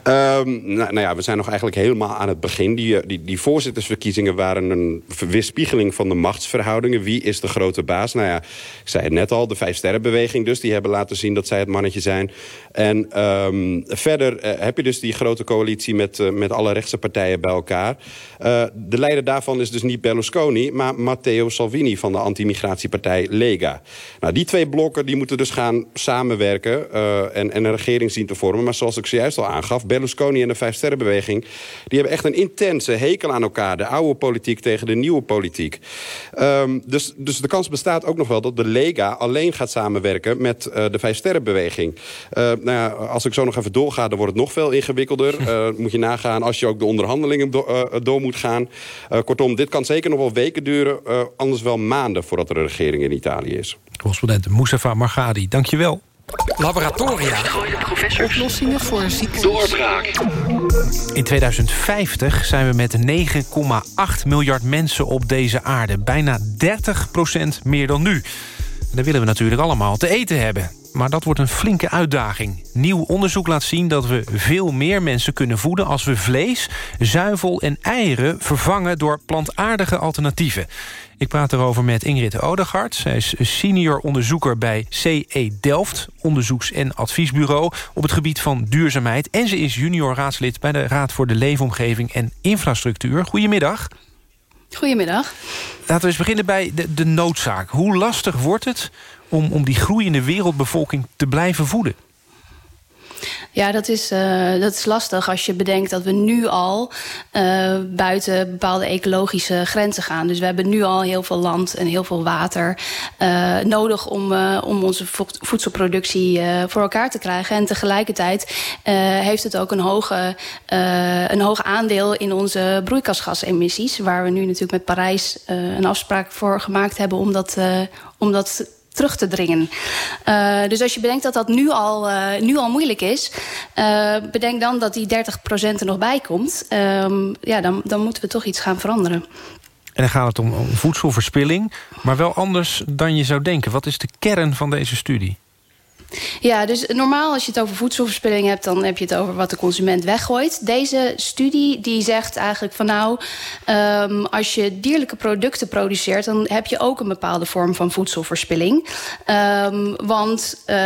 Um, nou, nou, ja, we zijn nog eigenlijk helemaal aan het begin. Die, eh, die, die voorzittersverkiezingen waren een weerspiegeling van de machtsverhoudingen. Wie is de grote baas? Nou ja, ik zei het net al, de Vijf Sterrenbeweging dus. Die hebben laten zien dat zij het mannetje zijn. En um, verder uh, heb je dus die grote coalitie met, uh, met alle rechtse partijen bij elkaar. De leider daarvan is dus niet Berlusconi, maar Matteo Salvini van de anti-migratiepartij Lega. Nou, die twee blokken die moeten dus gaan samenwerken en, en een regering zien te vormen. Maar zoals ik zojuist al aangaf, Berlusconi en de Vijfsterrenbeweging... die hebben echt een intense hekel aan elkaar. De oude politiek tegen de nieuwe politiek. Um, dus, dus de kans bestaat ook nog wel dat de Lega alleen gaat samenwerken... met uh, de Vijfsterrenbeweging. Uh, nou ja, als ik zo nog even doorga, dan wordt het nog veel ingewikkelder. Uh, moet je nagaan als je ook de onderhandelingen do door moet gaan. kortom, dit kan zeker nog wel weken duren. anders wel maanden voordat er een regering in Italië is. Correspondent Moussava Margadi, dank je wel. Laboratoria. Oplossingen voor ziektes. Doorbraak. In 2050 zijn we met 9,8 miljard mensen op deze aarde. Bijna 30% meer dan nu. En dan willen we natuurlijk allemaal te eten hebben. Maar dat wordt een flinke uitdaging. Nieuw onderzoek laat zien dat we veel meer mensen kunnen voeden... als we vlees, zuivel en eieren vervangen door plantaardige alternatieven. Ik praat erover met Ingrid Odegaard. Zij is senior onderzoeker bij CE Delft... onderzoeks- en adviesbureau op het gebied van duurzaamheid. En ze is junior raadslid bij de Raad voor de Leefomgeving en Infrastructuur. Goedemiddag. Goedemiddag. Laten we eens beginnen bij de, de noodzaak. Hoe lastig wordt het om, om die groeiende wereldbevolking te blijven voeden? Ja, dat is, uh, dat is lastig als je bedenkt dat we nu al uh, buiten bepaalde ecologische grenzen gaan. Dus we hebben nu al heel veel land en heel veel water uh, nodig om, om onze voedselproductie voor elkaar te krijgen. En tegelijkertijd heeft het ook een, hoge, een hoog aandeel in onze broeikasgasemissies. Waar we nu natuurlijk met Parijs een afspraak voor gemaakt hebben om dat, om dat terug te dringen. Uh, dus als je bedenkt dat dat nu al, uh, nu al moeilijk is... Uh, bedenk dan dat die 30% er nog bij komt. Um, ja, dan, dan moeten we toch iets gaan veranderen. En dan gaat het om voedselverspilling, maar wel anders dan je zou denken. Wat is de kern van deze studie? Ja, dus normaal als je het over voedselverspilling hebt... dan heb je het over wat de consument weggooit. Deze studie die zegt eigenlijk van nou... Um, als je dierlijke producten produceert... dan heb je ook een bepaalde vorm van voedselverspilling. Um, want uh,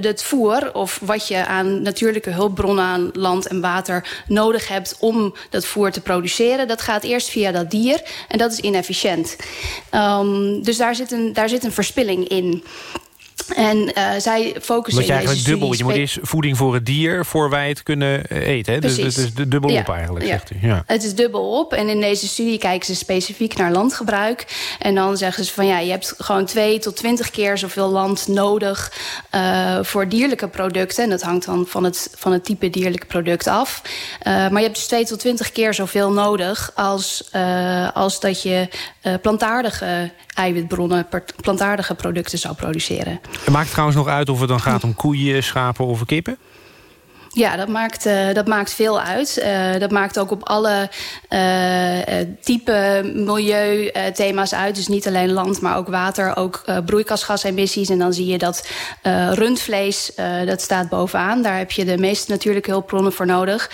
het voer of wat je aan natuurlijke hulpbronnen... aan land en water nodig hebt om dat voer te produceren... dat gaat eerst via dat dier en dat is inefficiënt. Um, dus daar zit, een, daar zit een verspilling in... En uh, zij focussen je eigenlijk dubbel. Je moet eerst voeding voor het dier voor wij het kunnen eh, eten. Hè? Dus het is dubbel ja. op eigenlijk, ja. zegt u. Ja. Het is dubbel op. En in deze studie kijken ze specifiek naar landgebruik. En dan zeggen ze van ja, je hebt gewoon twee tot twintig keer zoveel land nodig uh, voor dierlijke producten. En dat hangt dan van het, van het type dierlijke product af. Uh, maar je hebt dus twee tot twintig keer zoveel nodig als, uh, als dat je plantaardige eiwitbronnen, plantaardige producten zou produceren. Het maakt trouwens nog uit of het dan gaat om koeien, schapen of kippen? Ja, dat maakt, uh, dat maakt veel uit. Uh, dat maakt ook op alle uh, type milieuthema's uit. Dus niet alleen land, maar ook water, ook broeikasgasemissies. En dan zie je dat rundvlees, dat staat bovenaan. Daar heb je de meeste natuurlijke hulpbronnen voor nodig.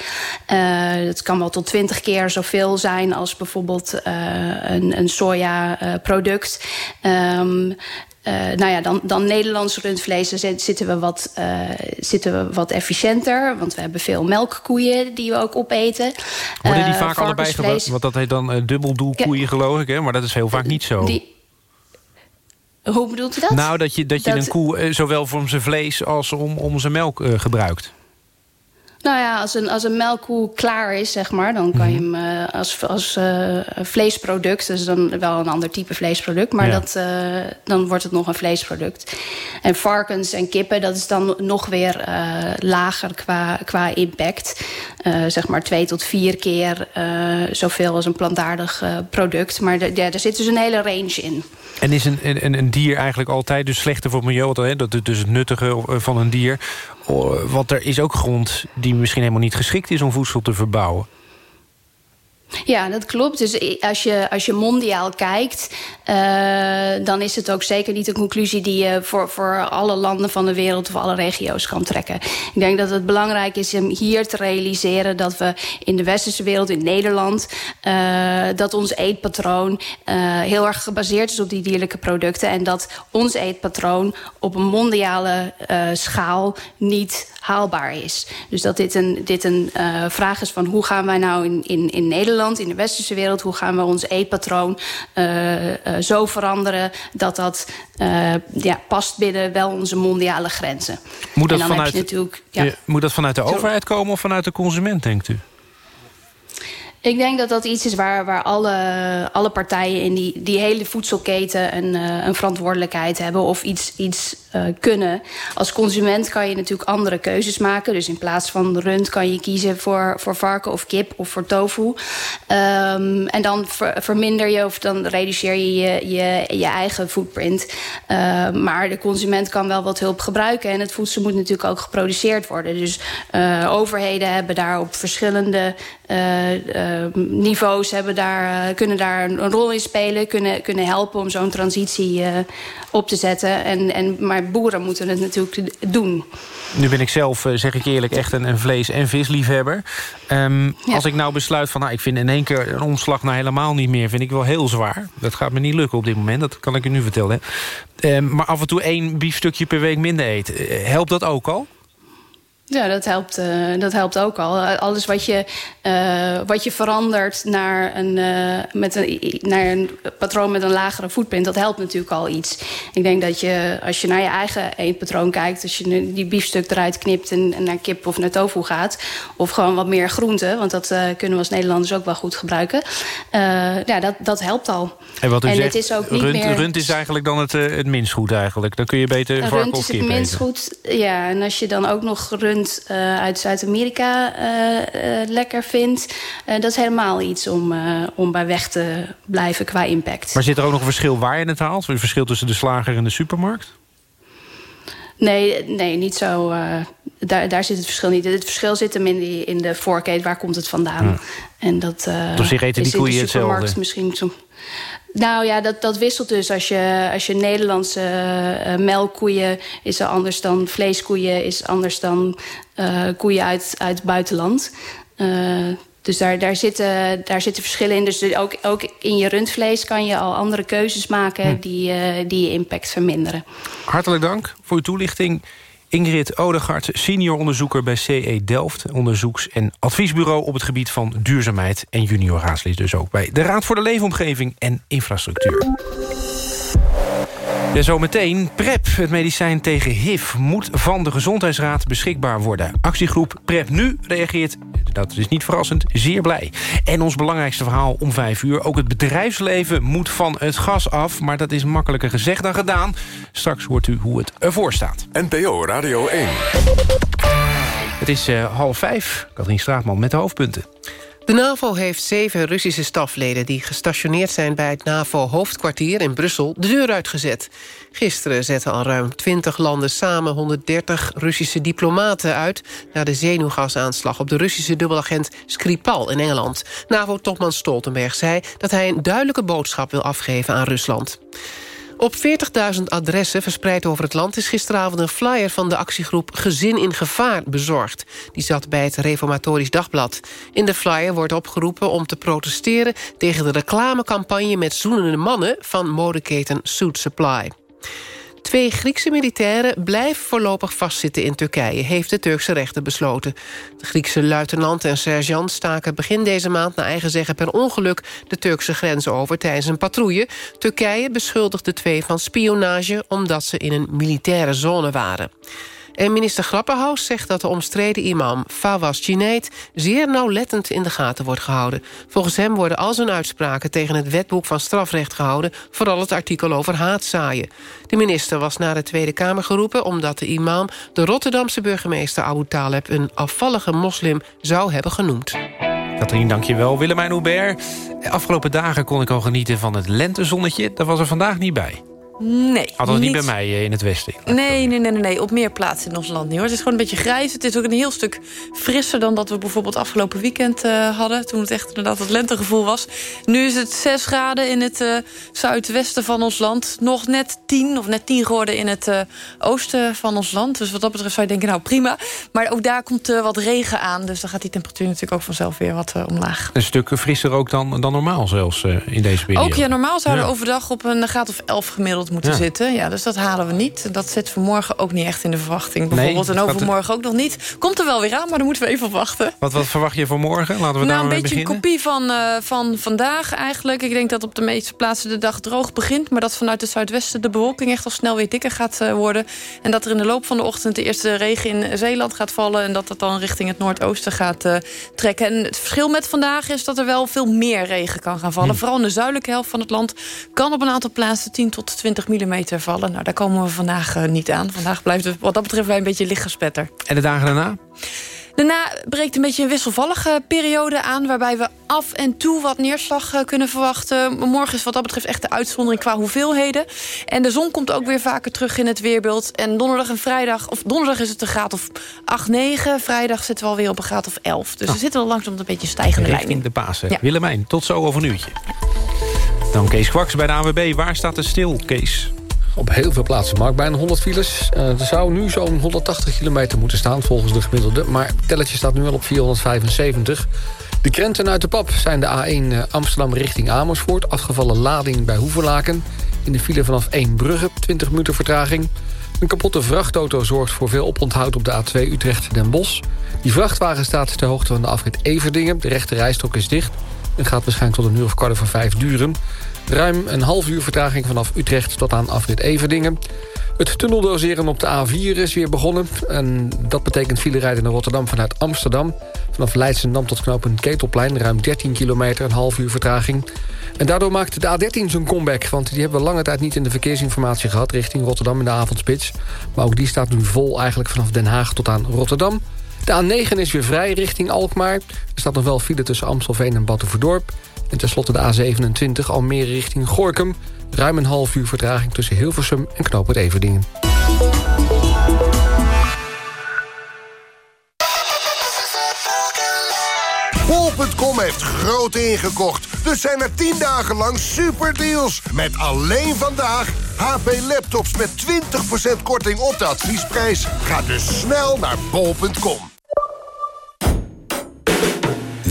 dat kan wel tot twintig keer zoveel zijn als bijvoorbeeld een, een sojaproduct. Um, uh, nou ja, dan, dan Nederlands rundvlees zitten we, wat, uh, zitten we wat efficiënter. Want we hebben veel melkkoeien die we ook opeten. Worden die uh, vaak allebei gebruikt? Want dat heet dan dubbeldoelkoeien ja. geloof ik. Hè? Maar dat is heel vaak niet zo. Die, hoe bedoelt u dat? Nou, dat je, dat je dat, een koe zowel voor zijn vlees als om, om zijn melk gebruikt. Nou ja, als een, als een melkkoe klaar is, zeg maar... dan kan je hem uh, als, als uh, vleesproduct... dus dan wel een ander type vleesproduct... maar ja. dat, uh, dan wordt het nog een vleesproduct. En varkens en kippen, dat is dan nog weer lager qua, qua impact. Zeg maar twee tot vier keer zoveel als een plantaardig product. Maar ja, er zit dus een hele range in. En is een, een, een dier eigenlijk altijd dus slechter voor het milieu? Dat is dus het nuttige van een dier. Want er is ook grond die misschien helemaal niet geschikt is om voedsel te verbouwen. Ja, dat klopt. Dus als je, als je mondiaal kijkt... Uh, dan is het ook zeker niet een conclusie... die je voor, voor alle landen van de wereld of alle regio's kan trekken. Ik denk dat het belangrijk is om hier te realiseren... dat we in de westerse wereld, in Nederland... Uh, dat ons eetpatroon uh, heel erg gebaseerd is op die dierlijke producten... en dat ons eetpatroon op een mondiale schaal niet haalbaar is. Dus dat dit een, dit een vraag is van hoe gaan wij nou in, in, in Nederland in de westerse wereld... hoe gaan we ons eetpatroon uh, uh, zo veranderen... dat dat uh, ja, past binnen wel onze mondiale grenzen. Moet dat, vanuit, natuurlijk, ja, moet dat vanuit de overheid komen of vanuit de consument, denkt u? Ik denk dat dat iets is waar, waar alle, alle partijen in die, die hele voedselketen een, uh, een verantwoordelijkheid hebben. Of iets, iets uh, kunnen. Als consument kan je natuurlijk andere keuzes maken. Dus in plaats van rund kan je kiezen voor, voor varken of kip of voor tofu. Um, en dan ver, verminder je of dan reduceer je je, je, je eigen footprint. Uh, maar de consument kan wel wat hulp gebruiken. En het voedsel moet natuurlijk ook geproduceerd worden. Dus uh, overheden hebben daar op verschillende niveaus hebben daar, kunnen daar een rol in spelen. Kunnen, kunnen helpen om zo'n transitie op te zetten. En, en, maar boeren moeten het natuurlijk doen. Nu ben ik zelf, eh, zeg ik eerlijk, echt een, een vlees- en visliefhebber. Um, ja. Als ik nou besluit van, nou, ik vind in één keer een omslag nou helemaal niet meer... vind ik wel heel zwaar. Dat gaat me niet lukken op dit moment, dat kan ik u nu vertellen. Um, maar af en toe één biefstukje per week minder eten. Eh, helpt dat ook al? Ja, dat helpt, uh, dat helpt ook al. Alles wat je, uh, wat je verandert naar een, uh, met een, naar een patroon met een lagere footprint... dat helpt natuurlijk al iets. Ik denk dat je, als je naar je eigen eetpatroon kijkt... als je die biefstuk eruit knipt en, en naar kip of naar tofu gaat... of gewoon wat meer groente, want dat kunnen we als Nederlanders ook wel goed gebruiken... ja, dat, dat helpt al. En, wat u en zegt, het is ook niet rund, meer... Rund is eigenlijk dan het, het minst goed eigenlijk. Dan kun je beter varken rund is het minst goed, ja. En als je dan ook nog rund uh, uit Zuid-Amerika uh, uh, lekker vindt... dat is helemaal iets om, om bij weg te blijven qua impact. Maar zit er ook nog een verschil waar je het haalt? Een verschil tussen de slager en de supermarkt? Nee, nee niet zo. daar, daar zit het verschil niet. Het verschil zit hem in, die, in de voorketen. Waar komt het vandaan? Ja. En dat dus zich eten die koeien hetzelfde? Misschien zo, nou ja, dat, dat wisselt dus. Als je, als je Nederlandse uh, melkkoeien is er anders dan vleeskoeien... is anders dan uh, koeien uit, uit het buitenland. Uh, dus daar, daar, zitten, daar zitten verschillen in. Dus ook, ook in je rundvlees kan je al andere keuzes maken... Hm. Die, die je impact verminderen. Hartelijk dank voor uw toelichting. Ingrid Odegaard, senior onderzoeker bij CE Delft... onderzoeks- en adviesbureau op het gebied van duurzaamheid... en junior raadslid dus ook bij de Raad voor de Leefomgeving en Infrastructuur. Ja, zometeen. PrEP, het medicijn tegen HIV, moet van de Gezondheidsraad beschikbaar worden. Actiegroep PrEP Nu reageert, dat is niet verrassend, zeer blij. En ons belangrijkste verhaal om vijf uur. Ook het bedrijfsleven moet van het gas af, maar dat is makkelijker gezegd dan gedaan. Straks hoort u hoe het ervoor staat. NPO Radio 1. Het is uh, half vijf. Katrien Straatman met de hoofdpunten. De NAVO heeft zeven Russische stafleden... die gestationeerd zijn bij het NAVO-hoofdkwartier in Brussel... de deur uitgezet. Gisteren zetten al ruim 20 landen samen 130 Russische diplomaten uit... na de zenuwgasaanslag op de Russische dubbelagent Skripal in Engeland. NAVO-topman Stoltenberg zei dat hij een duidelijke boodschap wil afgeven aan Rusland. Op 40.000 adressen verspreid over het land... is gisteravond een flyer van de actiegroep Gezin in Gevaar bezorgd. Die zat bij het Reformatorisch Dagblad. In de flyer wordt opgeroepen om te protesteren... tegen de reclamecampagne met zoenende mannen... van modeketen Suit Supply. Twee Griekse militairen blijven voorlopig vastzitten in Turkije... heeft de Turkse rechter besloten. De Griekse luitenant en sergeant staken begin deze maand... naar eigen zeggen per ongeluk de Turkse grens over tijdens een patrouille. Turkije beschuldigt de twee van spionage... omdat ze in een militaire zone waren. En minister Grapperhaus zegt dat de omstreden imam Fawaz Chineet... zeer nauwlettend in de gaten wordt gehouden. Volgens hem worden al zijn uitspraken tegen het wetboek van strafrecht gehouden... vooral het artikel over haatzaaien. De minister was naar de Tweede Kamer geroepen... omdat de imam de Rotterdamse burgemeester Abu Taleb... een afvallige moslim zou hebben genoemd. Katrien, dankjewel. Willemijn Hubert. Afgelopen dagen kon ik al genieten van het lentezonnetje. Dat was er vandaag niet bij. Nee. Althans niet bij mij eh, in het westen. Nee, nee, nee, nee, nee. Op meer plaatsen in ons land niet hoor. Het is gewoon een beetje grijs. Het is ook een heel stuk frisser dan dat we bijvoorbeeld afgelopen weekend uh, hadden. Toen het echt inderdaad het lentegevoel was. Nu is het 6 graden in het uh, zuidwesten van ons land. Nog net 10 of net 10 geworden in het uh, oosten van ons land. Dus wat dat betreft zou je denken, nou prima. Maar ook daar komt wat regen aan. Dus dan gaat die temperatuur natuurlijk ook vanzelf weer wat omlaag. Een stuk frisser ook dan, dan normaal zelfs in deze periode. Ook ja, normaal zouden we overdag op een graad of 11 gemiddeld moeten ja. zitten. Ja, dus dat halen we niet. Dat zit vanmorgen ook niet echt in de verwachting. Bijvoorbeeld nee, en overmorgen ook nog niet. Komt er wel weer aan, maar dan moeten we even wachten. Wat, wat verwacht je voor morgen? Laten we nou, daar een beetje beginnen. een kopie van, uh, van vandaag eigenlijk. Ik denk dat op de meeste plaatsen de dag droog begint. Maar dat vanuit het zuidwesten de bewolking echt al snel weer dikker gaat uh, worden. En dat er in de loop van de ochtend de eerste regen in Zeeland gaat vallen. En dat dat dan richting het noordoosten gaat uh, trekken. En het verschil met vandaag is dat er wel veel meer regen kan gaan vallen. Hm. Vooral in de zuidelijke helft van het land kan op een aantal plaatsen 10 tot 20 25 mm vallen. Nou, daar komen we vandaag eh, niet aan. Vandaag blijft het wat dat betreft wij een beetje lichtgespetter. En de dagen daarna? Daarna breekt een beetje een wisselvallige periode aan... waarbij we af en toe wat neerslag eh, kunnen verwachten. Morgen is wat dat betreft echt de uitzondering qua hoeveelheden. En de zon komt ook weer vaker terug in het weerbeeld. En donderdag en vrijdag... of donderdag is het een graad of 8, 9. Vrijdag zitten we alweer op een graad of 11. Dus we zitten al langzaam een beetje stijgende lijn in. de Pasen. Ja. Willemijn, tot zo over een uurtje. Dan Kees Kwaks bij de AWB. Waar staat het stil, Kees? Op heel veel plaatsen, Mark. Bijna 100 files. Uh, er zou nu zo'n 180 kilometer moeten staan volgens de gemiddelde. Maar het telletje staat nu al op 475. De krenten uit de pap zijn de A1 eh, Amsterdam richting Amersfoort. Afgevallen lading bij Hoeverlaken. In de file vanaf 1 Brugge, 20 minuten vertraging. Een kapotte vrachtauto zorgt voor veel oponthoud op de A2 Utrecht-Den Bosch. Die vrachtwagen staat ter hoogte van de afrit Everdingen. De rechte rijstok is dicht en gaat waarschijnlijk tot een uur of kwart over vijf duren. Ruim een half uur vertraging vanaf Utrecht tot aan afrit Everdingen. Het tunneldoseren op de A4 is weer begonnen. En dat betekent file rijden naar Rotterdam vanuit Amsterdam. Vanaf Leidschendam tot knooppunt Ketelplein. Ruim 13 kilometer, een half uur vertraging. En daardoor maakt de A13 zijn comeback. Want die hebben we lange tijd niet in de verkeersinformatie gehad... richting Rotterdam in de avondspits. Maar ook die staat nu vol eigenlijk vanaf Den Haag tot aan Rotterdam. De A9 is weer vrij richting Alkmaar. Er staat nog wel file tussen Amstelveen en Battenverdorp. En tenslotte de A27 Almere richting Gorkum. Ruim een half uur vertraging tussen Hilversum en Knoop Everdingen. Bol.com heeft groot ingekocht. Dus zijn er 10 dagen lang superdeals. Met alleen vandaag HP laptops met 20% korting op de adviesprijs. Ga dus snel naar bol.com.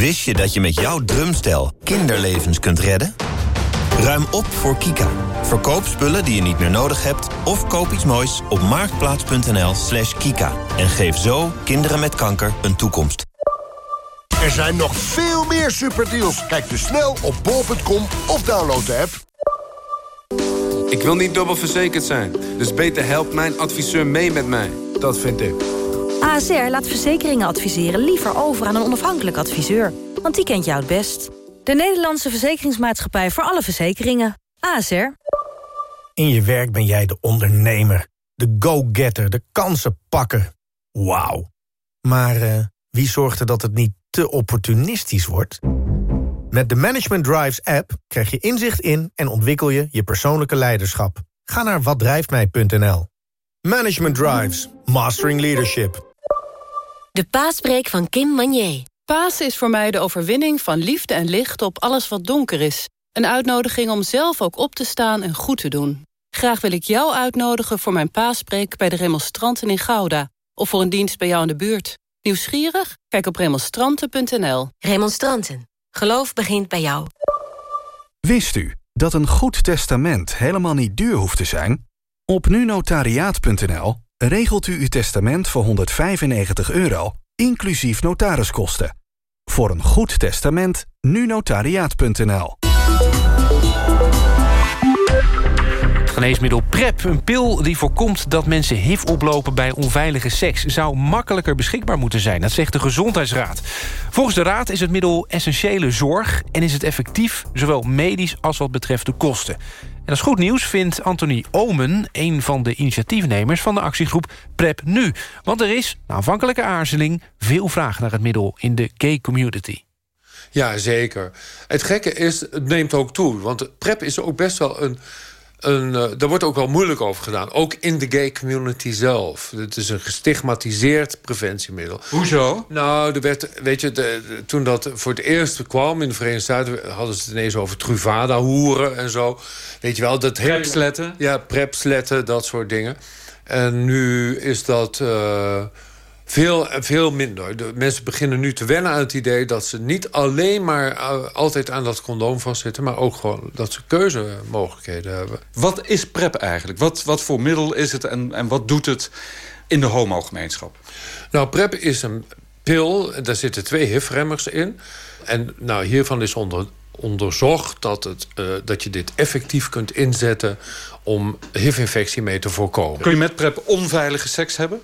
Wist je dat je met jouw drumstel kinderlevens kunt redden? Ruim op voor Kika. Verkoop spullen die je niet meer nodig hebt... of koop iets moois op marktplaats.nl slash kika. En geef zo kinderen met kanker een toekomst. Er zijn nog veel meer superdeals. Kijk dus snel op bol.com of download de app. Ik wil niet dubbel verzekerd zijn. Dus beter helpt mijn adviseur mee met mij. Dat vind ik. ASR laat verzekeringen adviseren liever over aan een onafhankelijk adviseur. Want die kent jou het best. De Nederlandse Verzekeringsmaatschappij voor alle verzekeringen. ASR. In je werk ben jij de ondernemer. De go-getter, de kansenpakker. Wauw. Maar uh, wie zorgt er dat het niet te opportunistisch wordt? Met de Management Drives app krijg je inzicht in en ontwikkel je je persoonlijke leiderschap. Ga naar watdrijftmij.nl. Management Drives. Mastering Leadership. De paaspreek van Kim Manier. Paas is voor mij de overwinning van liefde en licht op alles wat donker is. Een uitnodiging om zelf ook op te staan en goed te doen. Graag wil ik jou uitnodigen voor mijn paaspreek bij de remonstranten in Gouda. Of voor een dienst bij jou in de buurt. Nieuwsgierig? Kijk op remonstranten.nl. Remonstranten. Geloof begint bij jou. Wist u dat een goed testament helemaal niet duur hoeft te zijn? Op nunotariaat.nl regelt u uw testament voor 195 euro, inclusief notariskosten. Voor een goed testament, nunotariaat.nl. Geneesmiddel PrEP, een pil die voorkomt dat mensen HIV oplopen bij onveilige seks... zou makkelijker beschikbaar moeten zijn, dat zegt de Gezondheidsraad. Volgens de raad is het middel essentiële zorg... en is het effectief, zowel medisch als wat betreft de kosten. En dat is goed nieuws, vindt Anthony Omen... een van de initiatiefnemers van de actiegroep PrEP Nu. Want er is, na aanvankelijke aarzeling... veel vraag naar het middel in de gay community. Ja, zeker. Het gekke is, het neemt ook toe. Want PrEP is ook best wel een een, uh, daar wordt ook wel moeilijk over gedaan. Ook in de gay community zelf. Het is een gestigmatiseerd preventiemiddel. Hoezo? Nou, er werd, weet je, de, toen dat voor het eerst kwam in de Verenigde Staten... hadden ze het ineens over Truvada-hoeren en zo. Weet je wel, dat... Prepsletten? Ja, prepsletten, dat soort dingen. En nu is dat... Uh, veel, veel minder. De mensen beginnen nu te wennen aan het idee... dat ze niet alleen maar uh, altijd aan dat condoom vastzitten... maar ook gewoon dat ze keuzemogelijkheden hebben. Wat is PrEP eigenlijk? Wat, wat voor middel is het en, en wat doet het in de homogemeenschap? Nou, PrEP is een pil, daar zitten twee HIV-remmers in. En nou, hiervan is onder, onderzocht dat, het, uh, dat je dit effectief kunt inzetten... om HIV-infectie mee te voorkomen. Kun je met PrEP onveilige seks hebben?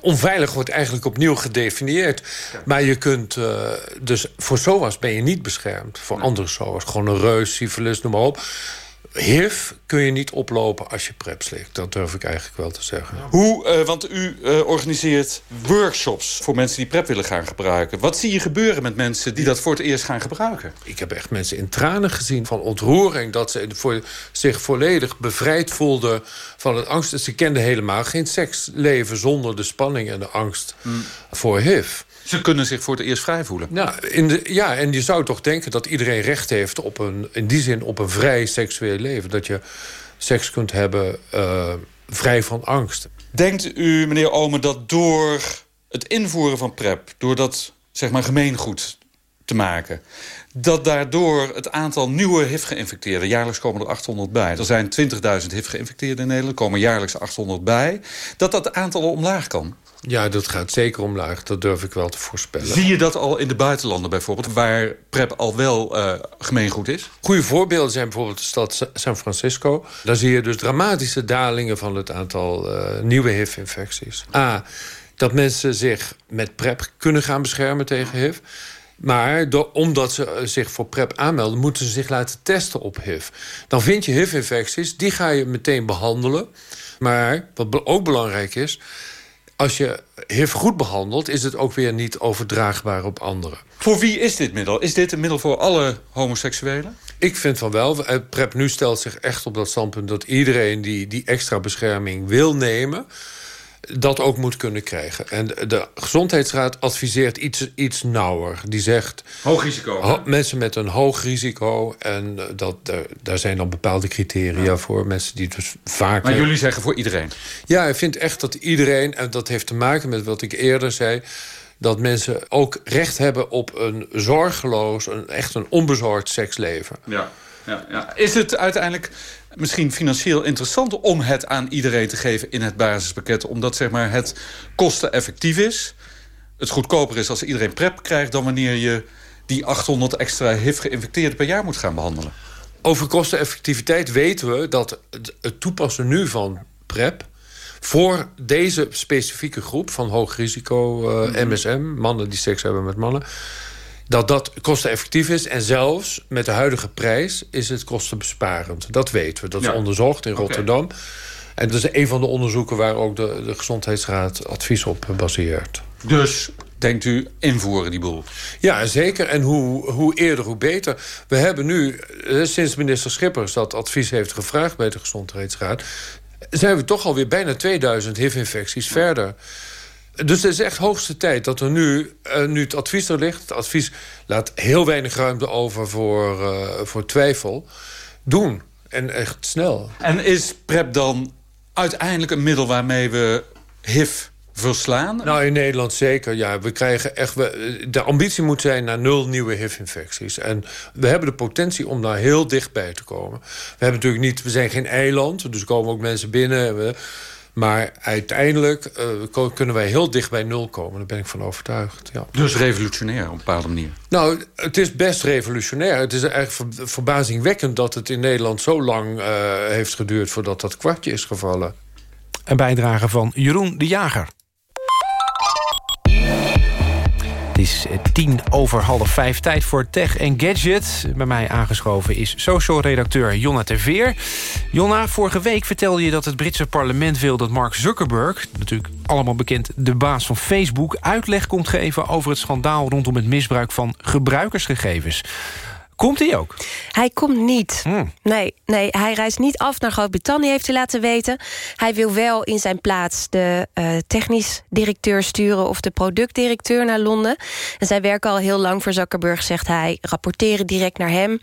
Onveilig wordt eigenlijk opnieuw gedefinieerd. Maar je kunt... Uh, dus voor SOA's ben je niet beschermd. Voor andere SOA's. Gewoon een reus, syfilis, noem maar op. HIV kun je niet oplopen als je PrEP slikt. Dat durf ik eigenlijk wel te zeggen. Hoe, uh, want u uh, organiseert workshops voor mensen die PrEP willen gaan gebruiken. Wat zie je gebeuren met mensen die dat voor het eerst gaan gebruiken? Ik heb echt mensen in tranen gezien van ontroering... dat ze voor, zich volledig bevrijd voelden van het angst. Ze kenden helemaal geen seksleven zonder de spanning en de angst mm. voor HIV. Ze kunnen zich voor het eerst vrij voelen. Nou, in de, ja, en je zou toch denken dat iedereen recht heeft... op een, in die zin op een vrij seksueel leven. Dat je seks kunt hebben uh, vrij van angst. Denkt u, meneer Omen, dat door het invoeren van PrEP... door dat zeg maar, gemeengoed te maken... dat daardoor het aantal nieuwe HIV-geïnfecteerden... jaarlijks komen er 800 bij. Er zijn 20.000 HIV-geïnfecteerden in Nederland, komen jaarlijks 800 bij... dat dat aantal omlaag kan? Ja, dat gaat zeker omlaag. Dat durf ik wel te voorspellen. Zie je dat al in de buitenlanden bijvoorbeeld... waar PrEP al wel uh, gemeengoed is? Goede voorbeelden zijn bijvoorbeeld de stad San Francisco. Daar zie je dus dramatische dalingen van het aantal uh, nieuwe HIV-infecties. A, dat mensen zich met PrEP kunnen gaan beschermen tegen HIV... Maar door, omdat ze eh, zich voor PrEP aanmelden... moeten ze zich laten testen op HIV. Dan vind je HIV-infecties, die ga je meteen behandelen. Maar wat ook belangrijk is als je HIV goed behandelt... is het ook weer niet overdraagbaar op anderen. Voor wie is dit middel? Is dit een middel voor alle homoseksuelen? Ik vind van wel. Eh, PrEP nu stelt zich echt op dat standpunt... dat iedereen die die extra bescherming wil nemen dat ook moet kunnen krijgen. En de Gezondheidsraad adviseert iets, iets nauwer. Die zegt... Hoog risico. mensen met een hoog risico. En eh, dat, daar zijn dan bepaalde criteria voor. Mensen die dus vaak... Maar jullie zeggen voor iedereen? Ja, ik vind echt dat iedereen... en dat heeft te maken met wat ik eerder zei dat mensen ook recht hebben op een zorgeloos... Een, echt een onbezorgd seksleven. Ja, ja, ja. Is het uiteindelijk misschien financieel interessant om het aan iedereen te geven in het basispakket. Omdat zeg maar, het kosteneffectief is. Het goedkoper is als iedereen PrEP krijgt... dan wanneer je die 800 extra HIV-geïnfecteerden per jaar moet gaan behandelen. Over kosteneffectiviteit weten we dat het toepassen nu van PrEP... voor deze specifieke groep van hoog risico uh, MSM... mannen die seks hebben met mannen dat dat kosteneffectief is. En zelfs met de huidige prijs is het kostenbesparend. Dat weten we. Dat is onderzocht in Rotterdam. En dat is een van de onderzoeken waar ook de, de Gezondheidsraad advies op baseert. Dus denkt u invoeren die boel? Ja, zeker. En hoe, hoe eerder, hoe beter. We hebben nu, eh, sinds minister Schippers dat advies heeft gevraagd... bij de Gezondheidsraad... zijn we toch alweer bijna 2000 HIV-infecties verder. Dus het is echt hoogste tijd dat er nu, uh, nu het advies er ligt... het advies laat heel weinig ruimte over voor, uh, voor twijfel... doen. En echt snel. En is PrEP dan uiteindelijk een middel waarmee we HIV verslaan? Nou, in Nederland zeker, ja. We krijgen echt, we, de ambitie moet zijn naar nul nieuwe HIV-infecties. En we hebben de potentie om daar heel dichtbij te komen. We hebben natuurlijk niet, we zijn geen eiland, dus er komen ook mensen binnen... We, maar uiteindelijk uh, kunnen wij heel dicht bij nul komen. Daar ben ik van overtuigd. Ja. Dus revolutionair op een bepaalde manier? Nou, het is best revolutionair. Het is eigenlijk verbazingwekkend dat het in Nederland zo lang uh, heeft geduurd... voordat dat kwartje is gevallen. Een bijdrage van Jeroen de Jager is eh, tien over half vijf. Tijd voor Tech en Gadget. Bij mij aangeschoven is social-redacteur Jonna Terveer. Jonna, vorige week vertelde je dat het Britse parlement wil... dat Mark Zuckerberg, natuurlijk allemaal bekend de baas van Facebook... uitleg komt geven over het schandaal rondom het misbruik van gebruikersgegevens. Komt hij ook? Hij komt niet. Hmm. Nee, nee, hij reist niet af naar Groot-Brittannië, heeft hij laten weten. Hij wil wel in zijn plaats de uh, technisch directeur sturen... of de productdirecteur naar Londen. En zij werken al heel lang voor Zuckerberg, zegt hij. Rapporteren direct naar hem.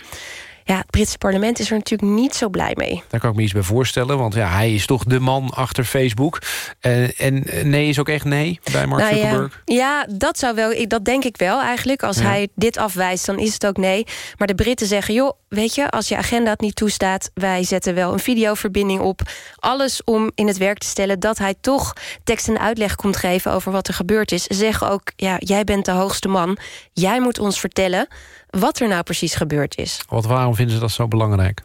Ja, het Britse parlement is er natuurlijk niet zo blij mee. Daar kan ik me iets bij voorstellen, want ja, hij is toch de man achter Facebook. Uh, en nee is ook echt nee bij Mark nou, Zuckerberg? Ja, ja, dat, zou wel, dat denk ik wel eigenlijk. Als hij dit afwijst, dan is het ook nee. Maar de Britten zeggen, joh, weet je, als je agenda het niet toestaat... wij zetten wel een videoverbinding op. Alles om in het werk te stellen dat hij toch tekst en uitleg komt geven... over wat er gebeurd is. Zeg ook, ja, jij bent de hoogste man. Jij moet ons vertellen wat er nou precies gebeurd is. Wat, waarom vinden ze dat zo belangrijk?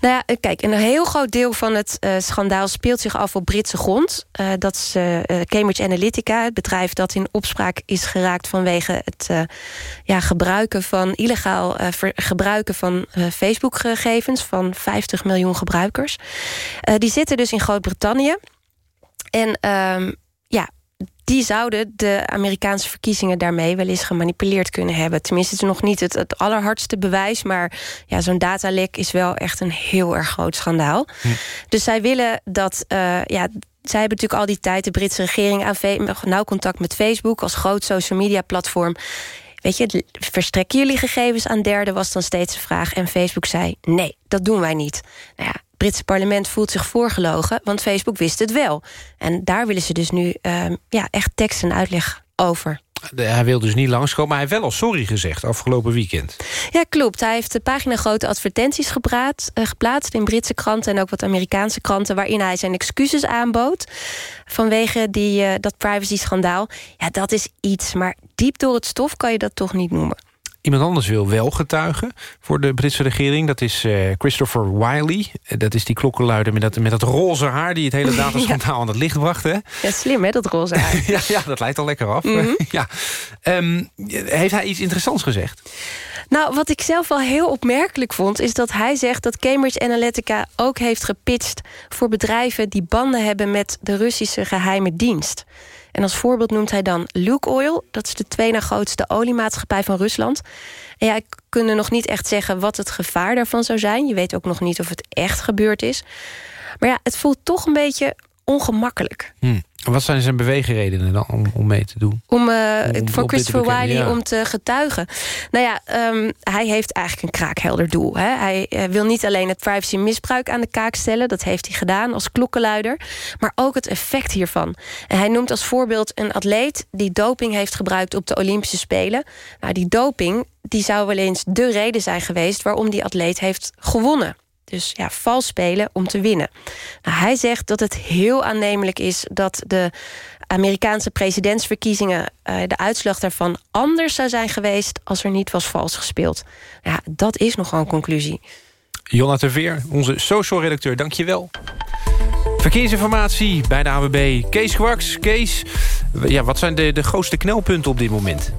Nou ja, eh, kijk, een heel groot deel van het uh, schandaal speelt zich af op Britse grond. Uh, dat is uh, Cambridge Analytica, het bedrijf dat in opspraak is geraakt... vanwege het ja, gebruiken van illegaal gebruiken van Facebook-gegevens van 50 miljoen gebruikers. Die zitten dus in Groot-Brittannië. En um, ja, die zouden de Amerikaanse verkiezingen daarmee wel eens gemanipuleerd kunnen hebben. Tenminste, het is nog niet het, het allerhardste bewijs, maar ja, zo'n datalek is wel echt een heel erg groot schandaal. Hm. Dus zij willen dat, uh, ja, zij hebben natuurlijk al die tijd de Britse regering aan nauw contact met Facebook als groot social media platform. Weet je, verstrekken jullie gegevens aan derden was dan steeds de vraag. En Facebook zei: nee, dat doen wij niet. Nou ja, Britse parlement voelt zich voorgelogen, want Facebook wist het wel. En daar willen ze dus nu uh, ja, echt tekst en uitleg over. Hij wil dus niet langskomen, maar hij heeft wel al sorry gezegd afgelopen weekend. Ja, klopt. Hij heeft de pagina grote advertenties gepraat, uh, geplaatst in Britse kranten en ook wat Amerikaanse kranten, waarin hij zijn excuses aanbood vanwege die, uh, dat privacy-schandaal. Ja, dat is iets, maar diep door het stof kan je dat toch niet noemen. Iemand anders wil wel getuigen voor de Britse regering. Dat is uh, Christopher Wiley. Dat is die klokkenluider met dat, met dat roze haar... die het hele dataschandaal ja. aan het licht bracht. Hè? Ja, slim hè, dat roze haar. ja, ja, dat lijkt al lekker af. Mm -hmm. ja. Um, heeft hij iets interessants gezegd? Nou, wat ik zelf wel heel opmerkelijk vond... is dat hij zegt dat Cambridge Analytica ook heeft gepitcht... voor bedrijven die banden hebben met de Russische geheime dienst. En als voorbeeld noemt hij dan Lukoil. Dat is de tweede grootste oliemaatschappij van Rusland. En ja, kunnen nog niet echt zeggen wat het gevaar daarvan zou zijn. Je weet ook nog niet of het echt gebeurd is. Maar ja, het voelt toch een beetje ongemakkelijk. Hmm. Wat zijn zijn beweegredenen dan om, om mee te doen? Om, uh, om voor Christopher Wiley ja. om te getuigen. Nou ja, um, hij heeft eigenlijk een kraakhelder doel. Hè? Hij uh, wil niet alleen het privacy misbruik aan de kaak stellen. Dat heeft hij gedaan als klokkenluider. Maar ook het effect hiervan. En hij noemt als voorbeeld een atleet... die doping heeft gebruikt op de Olympische Spelen. Nou, die doping die zou wel eens de reden zijn geweest... waarom die atleet heeft gewonnen. Dus ja, vals spelen om te winnen. Nou, hij zegt dat het heel aannemelijk is dat de Amerikaanse presidentsverkiezingen... Uh, de uitslag daarvan anders zou zijn geweest... als er niet was vals gespeeld. Ja, dat is nogal een conclusie. Jonna Terveer, onze social redacteur, dank je wel. Verkeersinformatie bij de AWB. Kees Kwaks. Kees, ja, wat zijn de, de grootste knelpunten op dit moment?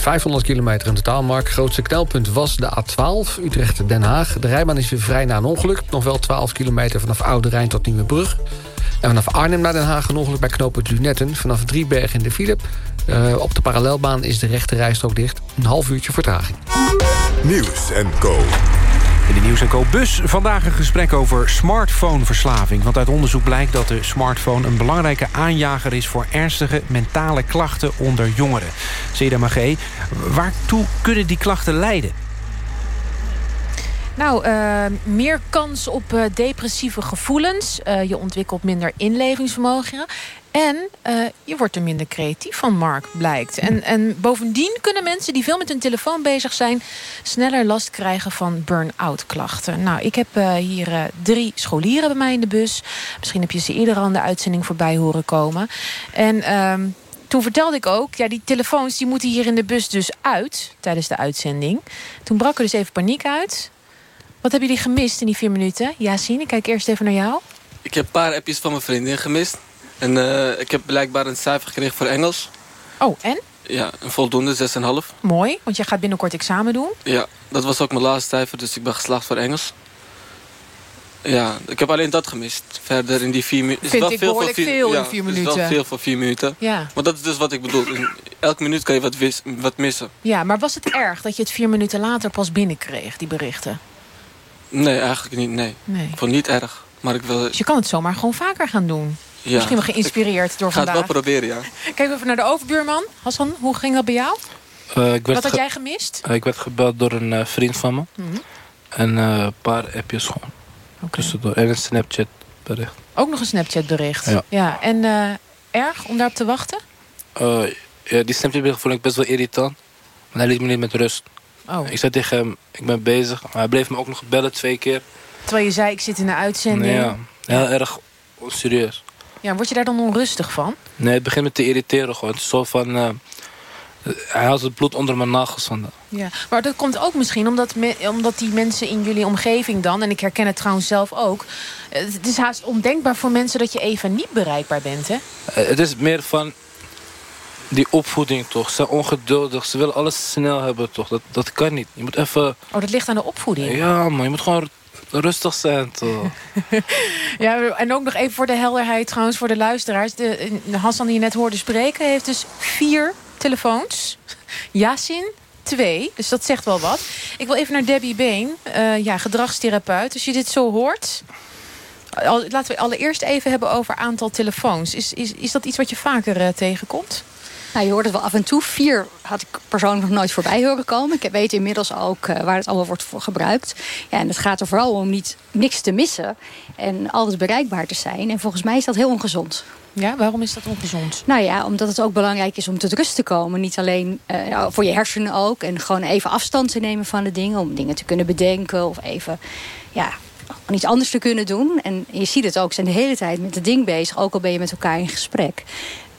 500 kilometer in totaal, Mark. Grootste knelpunt was de A12, Utrecht-Den Haag. De rijbaan is weer vrij na een ongeluk. Nog wel 12 kilometer vanaf Oude Rijn tot Nieuwebrug. En vanaf Arnhem naar Den Haag een ongeluk bij knooppunt Lunetten. Vanaf Drieberg in de Philip. Uh, op de parallelbaan is de rechte rijstrook dicht. Een half uurtje vertraging. Nieuws en Co. In de Nieuws Co Bus vandaag een gesprek over smartphoneverslaving. Want uit onderzoek blijkt dat de smartphone een belangrijke aanjager is... voor ernstige mentale klachten onder jongeren. Seda Magé, waartoe kunnen die klachten leiden? Nou, uh, meer kans op uh, depressieve gevoelens. Uh, je ontwikkelt minder inlevingsvermogen. En uh, je wordt er minder creatief van, Mark, blijkt. En, en bovendien kunnen mensen die veel met hun telefoon bezig zijn... sneller last krijgen van burn-out klachten. Nou, ik heb uh, hier uh, drie scholieren bij mij in de bus. Misschien heb je ze eerder al de uitzending voorbij horen komen. En... Ehm, toen vertelde ik ook, ja, die telefoons die moeten hier in de bus dus uit... tijdens de uitzending. Toen brak er dus even paniek uit. Wat hebben jullie gemist in die vier minuten? Yasin, ik kijk eerst even naar jou. Ik heb een paar appjes van mijn vriendin gemist. En uh, ik heb blijkbaar een cijfer gekregen voor Engels. Oh, en? Ja, een voldoende, 6,5. Mooi, want je gaat binnenkort examen doen. Ja, dat was ook mijn laatste cijfer, dus ik ben geslaagd voor Engels. Ja, ik heb alleen dat gemist. Verder in die vier minuten... Vind ik veel behoorlijk vier, veel ja, in vier minuten. is wel veel voor vier minuten. Ja. Maar dat is dus wat ik bedoel. In elke minuut kan je wat, wis, wat missen. Ja, maar was het erg dat je het vier minuten later pas binnenkreeg, die berichten? Nee, eigenlijk niet, nee. nee. Ik vond het niet erg. Maar ik wil... Dus je kan het zomaar gewoon vaker gaan doen. Ja. Misschien wel geïnspireerd ik, door ga vandaag. het wel proberen, ja. Kijk even naar de overbuurman. Hassan, hoe ging dat bij jou? Uh, ik Wat had jij gemist? Uh, ik werd gebeld door een uh, vriend van me. Mm -hmm. En een paar appjes gewoon. Okay. Tussendoor. En een Snapchat bericht. Ook nog een Snapchat bericht? Ja. ja. En erg om daarop te wachten? ja, die Snapchat bericht vond ik best wel irritant. Maar hij liet me niet met rust. Oh. Ik zei tegen hem, ik ben bezig. Maar hij bleef me ook nog bellen twee keer. Terwijl je zei, ik zit in de uitzending. Ja, heel erg serieus. Ja, word je daar dan onrustig van? Nee, het begint me te irriteren gewoon. Het is zo van... Uh, hij haalt het bloed onder mijn nagels vandaan. Ja, maar dat komt ook misschien omdat, me, omdat die mensen in jullie omgeving dan... en ik herken het trouwens zelf ook... het is haast ondenkbaar voor mensen dat je even niet bereikbaar bent, hè? Uh, het is meer van... die opvoeding toch. Ze zijn ongeduldig. Ze willen alles snel hebben toch. Dat, dat kan niet. Je moet even... Oh, dat ligt aan de opvoeding? Ja, maar je moet gewoon rustig zijn toch. ja, en ook nog even voor de helderheid trouwens voor de luisteraars. De, Hassan die je net hoorde spreken heeft dus vier telefoons. Yasin twee, dus dat zegt wel wat. Ik wil even naar Debbie Been, uh, ja, gedragstherapeut. Als je dit zo hoort... laten we allereerst even hebben over aantal telefoons. Is, is, is dat iets wat je vaker uh, tegenkomt? Nou, je hoort het wel af en toe. Vier had ik persoonlijk nog nooit voorbij horen komen. Ik weet inmiddels ook uh, waar het allemaal wordt voor gebruikt. Ja, en het gaat er vooral om niet, niks te missen en alles bereikbaar te zijn. En volgens mij is dat heel ongezond. Ja, waarom is dat ongezond? Nou ja, omdat het ook belangrijk is om tot rust te komen. Niet alleen uh, voor je hersenen ook. En gewoon even afstand te nemen van de dingen. Om dingen te kunnen bedenken. Of even ja, iets anders te kunnen doen. En je ziet het ook, ze zijn de hele tijd met het ding bezig. Ook al ben je met elkaar in gesprek.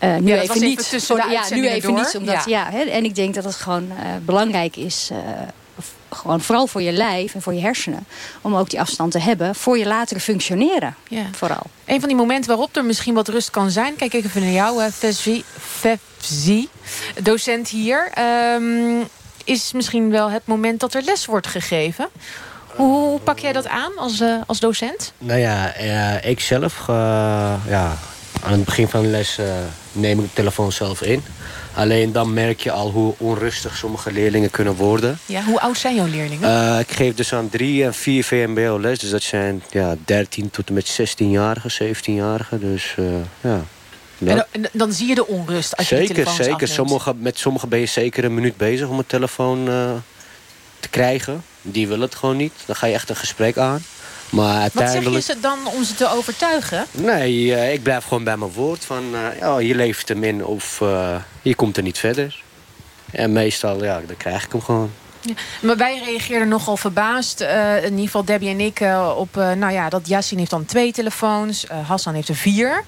Uh, nu ja, even niet. Even voor, ja, nu even door. niet. Omdat, ja. ja hè, en ik denk dat het gewoon uh, belangrijk is. Uh, gewoon vooral voor je lijf en voor je hersenen. Om ook die afstand te hebben voor je latere functioneren. Ja. Vooral. Een van die momenten waarop er misschien wat rust kan zijn. Kijk even naar jou, Fevzi, docent hier. Um, is misschien wel het moment dat er les wordt gegeven. Hoe, hoe pak jij dat aan als, uh, als docent? Nou ja, uh, ik zelf... Uh, ja, aan het begin van de les neem ik de telefoon zelf in. Alleen dan merk je al hoe onrustig sommige leerlingen kunnen worden. Ja, hoe oud zijn jouw leerlingen? Uh, ik geef dus aan drie en vier VMBO les. Dus dat zijn ja, 13 tot en met 16-jarigen, 17-jarigen. Dus uh, ja. En, en dan zie je de onrust als zeker, je de telefoons Zeker, sommige, met sommigen ben je zeker een minuut bezig om een telefoon te krijgen. Die willen het gewoon niet. Dan ga je echt een gesprek aan. Maar uiteindelijk... Wat zeg je ze dan om ze te overtuigen? Nee, uh, ik blijf gewoon bij mijn woord. Van, uh, ja, je levert hem in of uh, je komt er niet verder. En meestal, ja, dan krijg ik hem gewoon. Ja, maar wij reageerden nogal verbaasd. in ieder geval Debbie en ik op... nou ja, dat Yassin heeft dan twee telefoons. Hassan heeft er vier.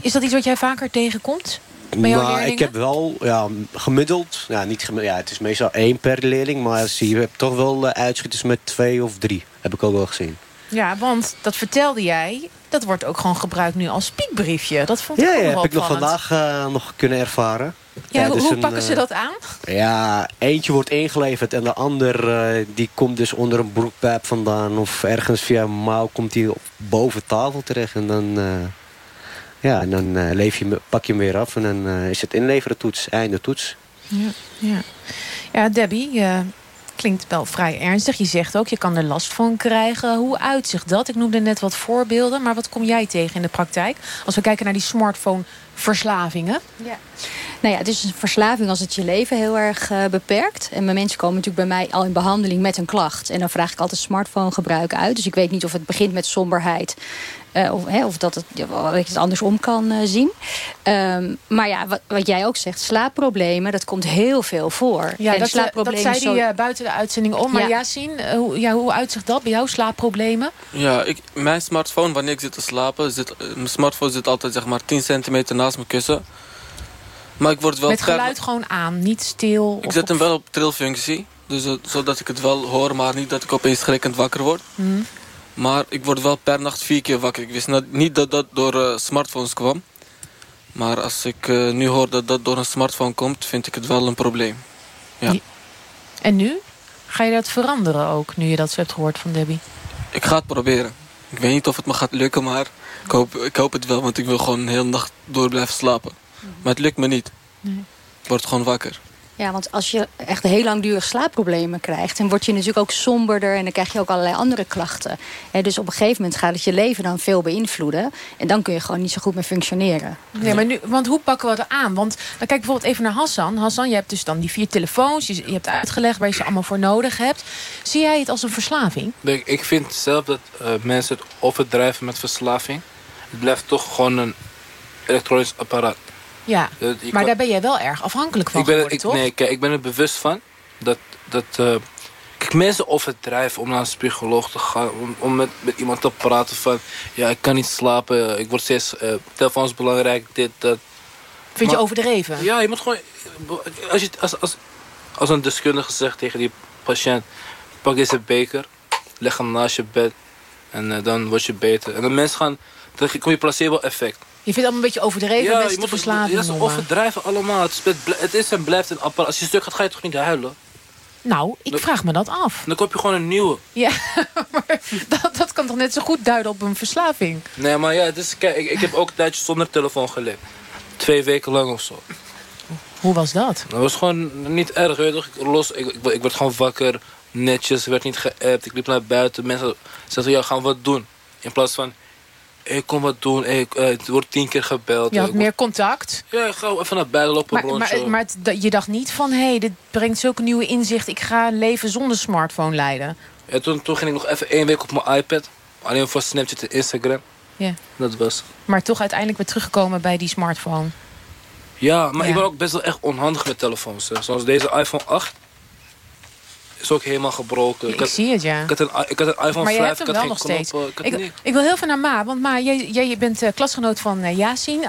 Is dat iets wat jij vaker tegenkomt? Maar ik heb wel ja, gemiddeld, ja, niet gemiddeld, ja, het is meestal één per leerling, maar je hebt toch wel uitschieters met twee of drie. Heb ik ook wel gezien. Ja, want dat vertelde jij, dat wordt ook gewoon gebruikt nu als spiekbriefje. Dat vond ik ja, ook ja, heb ik nog vandaag uh, nog kunnen ervaren. Ja, ja dus hoe een, pakken ze dat aan? Ja, eentje wordt ingeleverd en de ander uh, die komt dus onder een broekpijp vandaan. Of ergens via een mouw komt hij boven tafel terecht en dan... Uh, ja, en dan uh, leef je, pak je hem weer af en dan is het inleveren toets, einde toets. Ja, ja. ja Debbie, klinkt wel vrij ernstig. Je zegt ook, je kan er last van krijgen. Hoe uitzicht dat? Ik noemde net wat voorbeelden, maar wat kom jij tegen in de praktijk? Als we kijken naar die smartphone-verslavingen. Ja. Nou ja, het is een verslaving als het je leven heel erg uh, beperkt. En mijn mensen komen natuurlijk bij mij al in behandeling met een klacht. En dan vraag ik altijd smartphonegebruik uit. Dus ik weet niet of het begint met somberheid. Uh, of, hè, of dat, het, dat je het andersom kan uh, zien. Um, maar ja, wat, wat, jij ook zegt, slaapproblemen, dat komt heel veel voor. Ja, en dat, slaapproblemen dat zei zo... hij uh, buiten de uitzending om. Maar ja. Yasin, hoe, ja, hoe uitzicht dat bij jou, slaapproblemen? Ja, ik, mijn smartphone, wanneer ik zit te slapen... Zit, mijn smartphone zit altijd zeg maar 10 centimeter naast mijn kussen. Maar ik word wel Met geluid gewoon aan, niet stil? Ik zet hem wel op trillfunctie. Dus, zodat ik het wel hoor, maar niet dat ik opeens schrikkend wakker word. Mm. Maar ik word wel per nacht vier keer wakker. Ik wist niet dat dat door uh, smartphones kwam. Maar als ik uh, nu hoor dat dat door een smartphone komt, vind ik het wel een probleem. Ja. En nu? Ga je dat veranderen ook, nu je dat zo hebt gehoord van Debbie? Ik ga het proberen. Ik weet niet of het me gaat lukken, maar ik hoop, ik hoop het wel. Want ik wil gewoon de hele nacht door blijven slapen. Maar het lukt me niet. Nee. Ik word gewoon wakker. Ja, want als je echt heel langdurig slaapproblemen krijgt... dan word je natuurlijk ook somberder en dan krijg je ook allerlei andere klachten. He, dus op een gegeven moment gaat het je leven dan veel beïnvloeden. En dan kun je gewoon niet zo goed meer functioneren. Nee, maar nu, want hoe pakken we dat aan? Want dan kijk bijvoorbeeld even naar Hassan. Hassan, je hebt dus dan die vier telefoons. Je, je hebt uitgelegd waar je ze allemaal voor nodig hebt. Zie jij het als een verslaving? Nee, ik vind zelf dat uh, mensen het overdrijven met verslaving. Het blijft toch gewoon een elektronisch apparaat. Ja, maar kan... daar ben jij wel erg afhankelijk van ik ben, geworden, ik, toch? Nee, kijk, ik ben er bewust van. Dat, dat uh, mensen overdrijven om naar een psycholoog te gaan. Om, om met, met iemand te praten van... Ja, ik kan niet slapen. Ik word steeds... Uh, telefoon is belangrijk, dit, dat. Vind maar, je overdreven? Ja, je moet gewoon... Als, je, als, als, als een deskundige zegt tegen die patiënt... Pak deze beker, leg hem naast je bed... En uh, dan word je beter. En dan mensen gaan... Dan kom je placebo-effect. Je vindt het allemaal een beetje overdreven Ja, met je moet ja, ze overdrijven allemaal. Het is, het is en blijft een apparaat. Als je stuk gaat, ga je toch niet huilen? Nou, ik vraag me dat af. Dan koop je gewoon een nieuwe. Ja, maar dat, dat kan toch net zo goed duiden op een verslaving? Nee, maar ja, het is, kijk, ik, ik heb ook een tijdje zonder telefoon geleefd. Twee weken lang of zo. Hoe was dat? Dat was gewoon niet erg, weet je toch? Ik, los, ik, ik, ik werd gewoon wakker, netjes, werd niet geappt. Ik liep naar buiten, mensen zeiden, ja, gaan we wat doen? In plaats van, ik kom wat doen, ik, eh, het wordt tien keer gebeld. Je had Ik- meer contact. Ja, ik ga even naar buiten lopen, Maar, maar, maar het- je dacht niet van... hé, hey, dit brengt zulke nieuwe inzicht. Ik ga een leven zonder smartphone leiden. Ja, toen, toen ging ik nog even één week op mijn iPad. Alleen voor Snapchat en Instagram. Ja. Dat was. Maar toch uiteindelijk weer teruggekomen bij die smartphone. Ja, maar Ja. ik ben ook best wel echt onhandig met telefoons. hè. Zoals deze iPhone 8. Is ook helemaal gebroken. Ik zie het, ja. Ik had een, ik had een iPhone maar je 5, hebt ik had wel geen nog steeds. Ik had Ik, niks. ik wil heel veel naar Ma. Want Ma, jij, jij bent eh, klasgenoot van eh Yasin.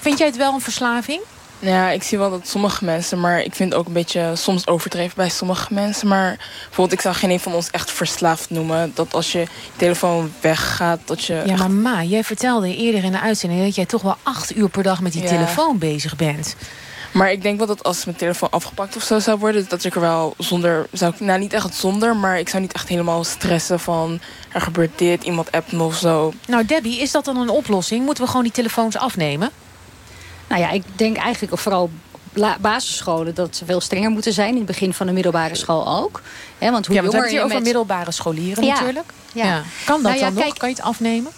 Vind jij het wel een verslaving? Ja, ik zie wel dat sommige mensen, maar ik vind het ook een beetje soms overdreven bij sommige mensen. Maar bijvoorbeeld, ik zou geen een van ons echt verslaafd noemen. Dat als je je telefoon weggaat, dat je. Ja, maar Ma, jij vertelde eerder in de uitzending... dat jij toch wel acht uur per dag met die Ja. telefoon bezig bent. Maar ik denk wel dat als mijn telefoon afgepakt of zo zou worden, dat ik er wel zonder. Zou ik, nou, niet echt zonder, maar ik zou niet echt helemaal stressen van. Er gebeurt dit, iemand appt me of zo. Nou, Debbie, is dat dan een oplossing? Moeten we gewoon die telefoons afnemen? Nou ja, ik denk eigenlijk of vooral basisscholen dat ze veel strenger moeten zijn. In het begin van de middelbare school ook. Hè, want hoe ja, want jonger het hier je over met... middelbare scholieren Ja, natuurlijk. ja. Kan dat Nou ja, dan nog? Kan je het afnemen?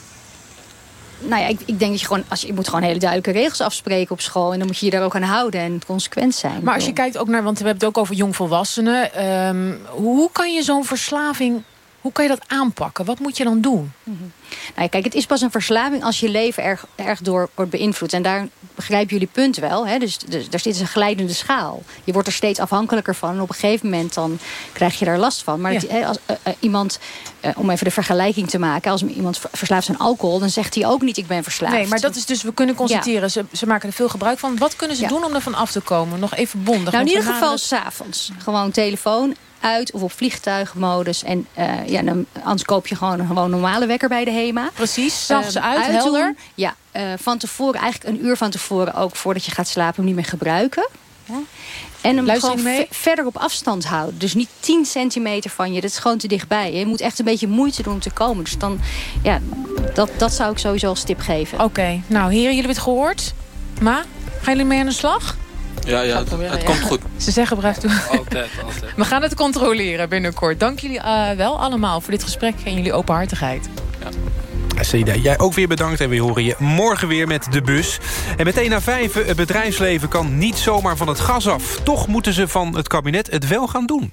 Nou ja, ik, ik denk dat je gewoon, als je, je moet gewoon hele duidelijke regels afspreken op school. En dan moet je je daar ook aan houden en consequent zijn. Maar als je kijkt ook naar, want we hebben het ook over jongvolwassenen. ehm, hoe kan je zo'n verslaving, hoe kan je dat aanpakken? Wat moet je dan doen? Nou ja, kijk, het is pas een verslaving als je leven erg, erg door wordt beïnvloed. En daar begrijpen jullie punt wel. Hè? Dus, dus daar zit een glijdende schaal. Je wordt er steeds afhankelijker van. En op een gegeven moment dan krijg je daar last van. Maar Ja. het- hè, als eh, eh, iemand, eh, om even de vergelijking te maken... als iemand ver- verslaafd is aan alcohol... dan zegt hij ook niet ik ben verslaafd. Nee, maar dat is dus, we kunnen constateren, ze, ze maken er veel gebruik van. Wat kunnen ze doen om ervan af te komen? Nog even bondig. Nou, in ieder geval s'avonds. Gewoon telefoon uit of op vliegtuigmodus. En eh, ja, dan, anders koop je gewoon een gewoon normale wekker bij de HEMA. Precies, s'nachts Ehm, uit, uitdoen. helder. Ja, eh, van tevoren, eigenlijk een uur van tevoren ook... voordat je gaat slapen, hem niet meer gebruiken. Ja. En hem Luister gewoon mee? verder op afstand houden. Dus niet 10 centimeter van je. Dat is gewoon te dichtbij. Je moet echt een beetje moeite doen om te komen. Dus dan, ja, dat, dat zou ik sowieso als tip geven. Oké, nou heren, jullie hebben het gehoord. Ma, gaan jullie mee aan de slag? Ja, ja, het, het komt goed. Ze zeggen blijf doen. Altijd, altijd. We gaan het controleren binnenkort. Dank jullie eh, wel allemaal voor dit gesprek en jullie openhartigheid. Seda, jij ook weer bedankt en we horen je morgen weer met de bus. En meteen na vijf, het bedrijfsleven kan niet zomaar van het gas af. Toch moeten ze van het kabinet het wel gaan doen.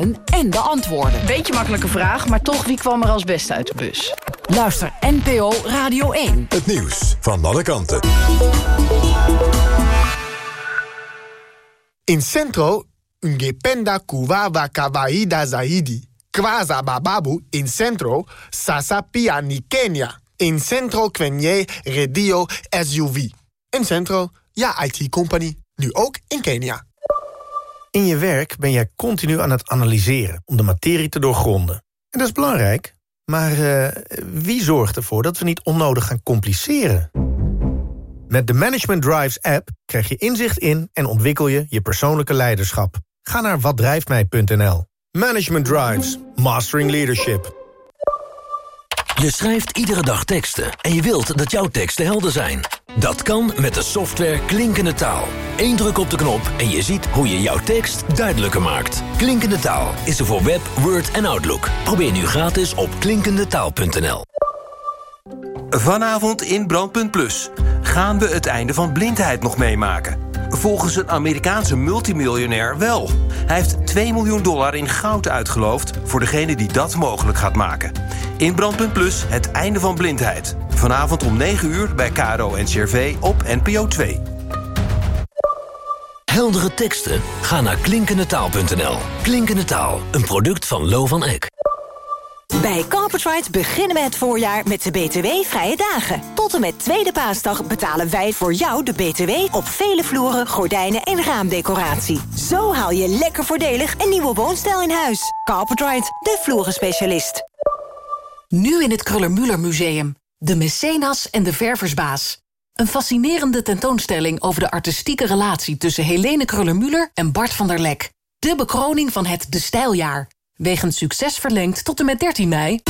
en de antwoorden. Beetje makkelijke vraag, maar toch wie kwam er als beste uit de bus? Luister NPO Radio 1. Het nieuws van alle kanten. In Centro, ungependa kuwawa kawaida zaidi. Kwaza bababu in Centro, sasa pia ni Kenya. In Centro kwenye radio SUV. In Centro, ja IT-company. Nu ook in Kenia. In je werk ben jij continu aan het analyseren om de materie te doorgronden. En dat is belangrijk. Maar uh, wie zorgt ervoor dat we niet onnodig gaan compliceren? Met de Management Drives app krijg je inzicht in en ontwikkel je je persoonlijke leiderschap. Ga naar watdrijftmij.nl. Management Drives. Mastering Leadership. Je schrijft iedere dag teksten en je wilt dat jouw teksten helder zijn. Dat kan met de software Klinkende Taal. Eén druk op de knop en je ziet hoe je jouw tekst duidelijker maakt. Klinkende Taal is er voor Web, Word en Outlook. Probeer nu gratis op klinkendetaal.nl. Vanavond in Brandpunt Plus gaan we het einde van blindheid nog meemaken. Volgens een Amerikaanse multimiljonair wel. Hij heeft 2 miljoen dollar in goud uitgeloofd... voor degene die dat mogelijk gaat maken. In Brandpunt Plus het einde van blindheid. Vanavond om 9 uur bij KRO en CRV op NPO 2. Heldere teksten? Ga naar klinkendetaal.nl. Klinkende Taal, een product van Lo van Eck. Bij Carpetride beginnen we het voorjaar met de BTW-vrije dagen. Tot en met tweede paasdag betalen wij voor jou de BTW... op vele vloeren, gordijnen en raamdecoratie. Zo haal je lekker voordelig een nieuwe woonstijl in huis. Carpetride, de vloerenspecialist. Nu in het Kruller-Müller Museum. De Mecenas en de Verversbaas. Een fascinerende tentoonstelling over de artistieke relatie... tussen Helene Kruller-Müller en Bart van der Lek. De bekroning van het De Stijljaar. Wegens succes verlengd tot en met 13 mei.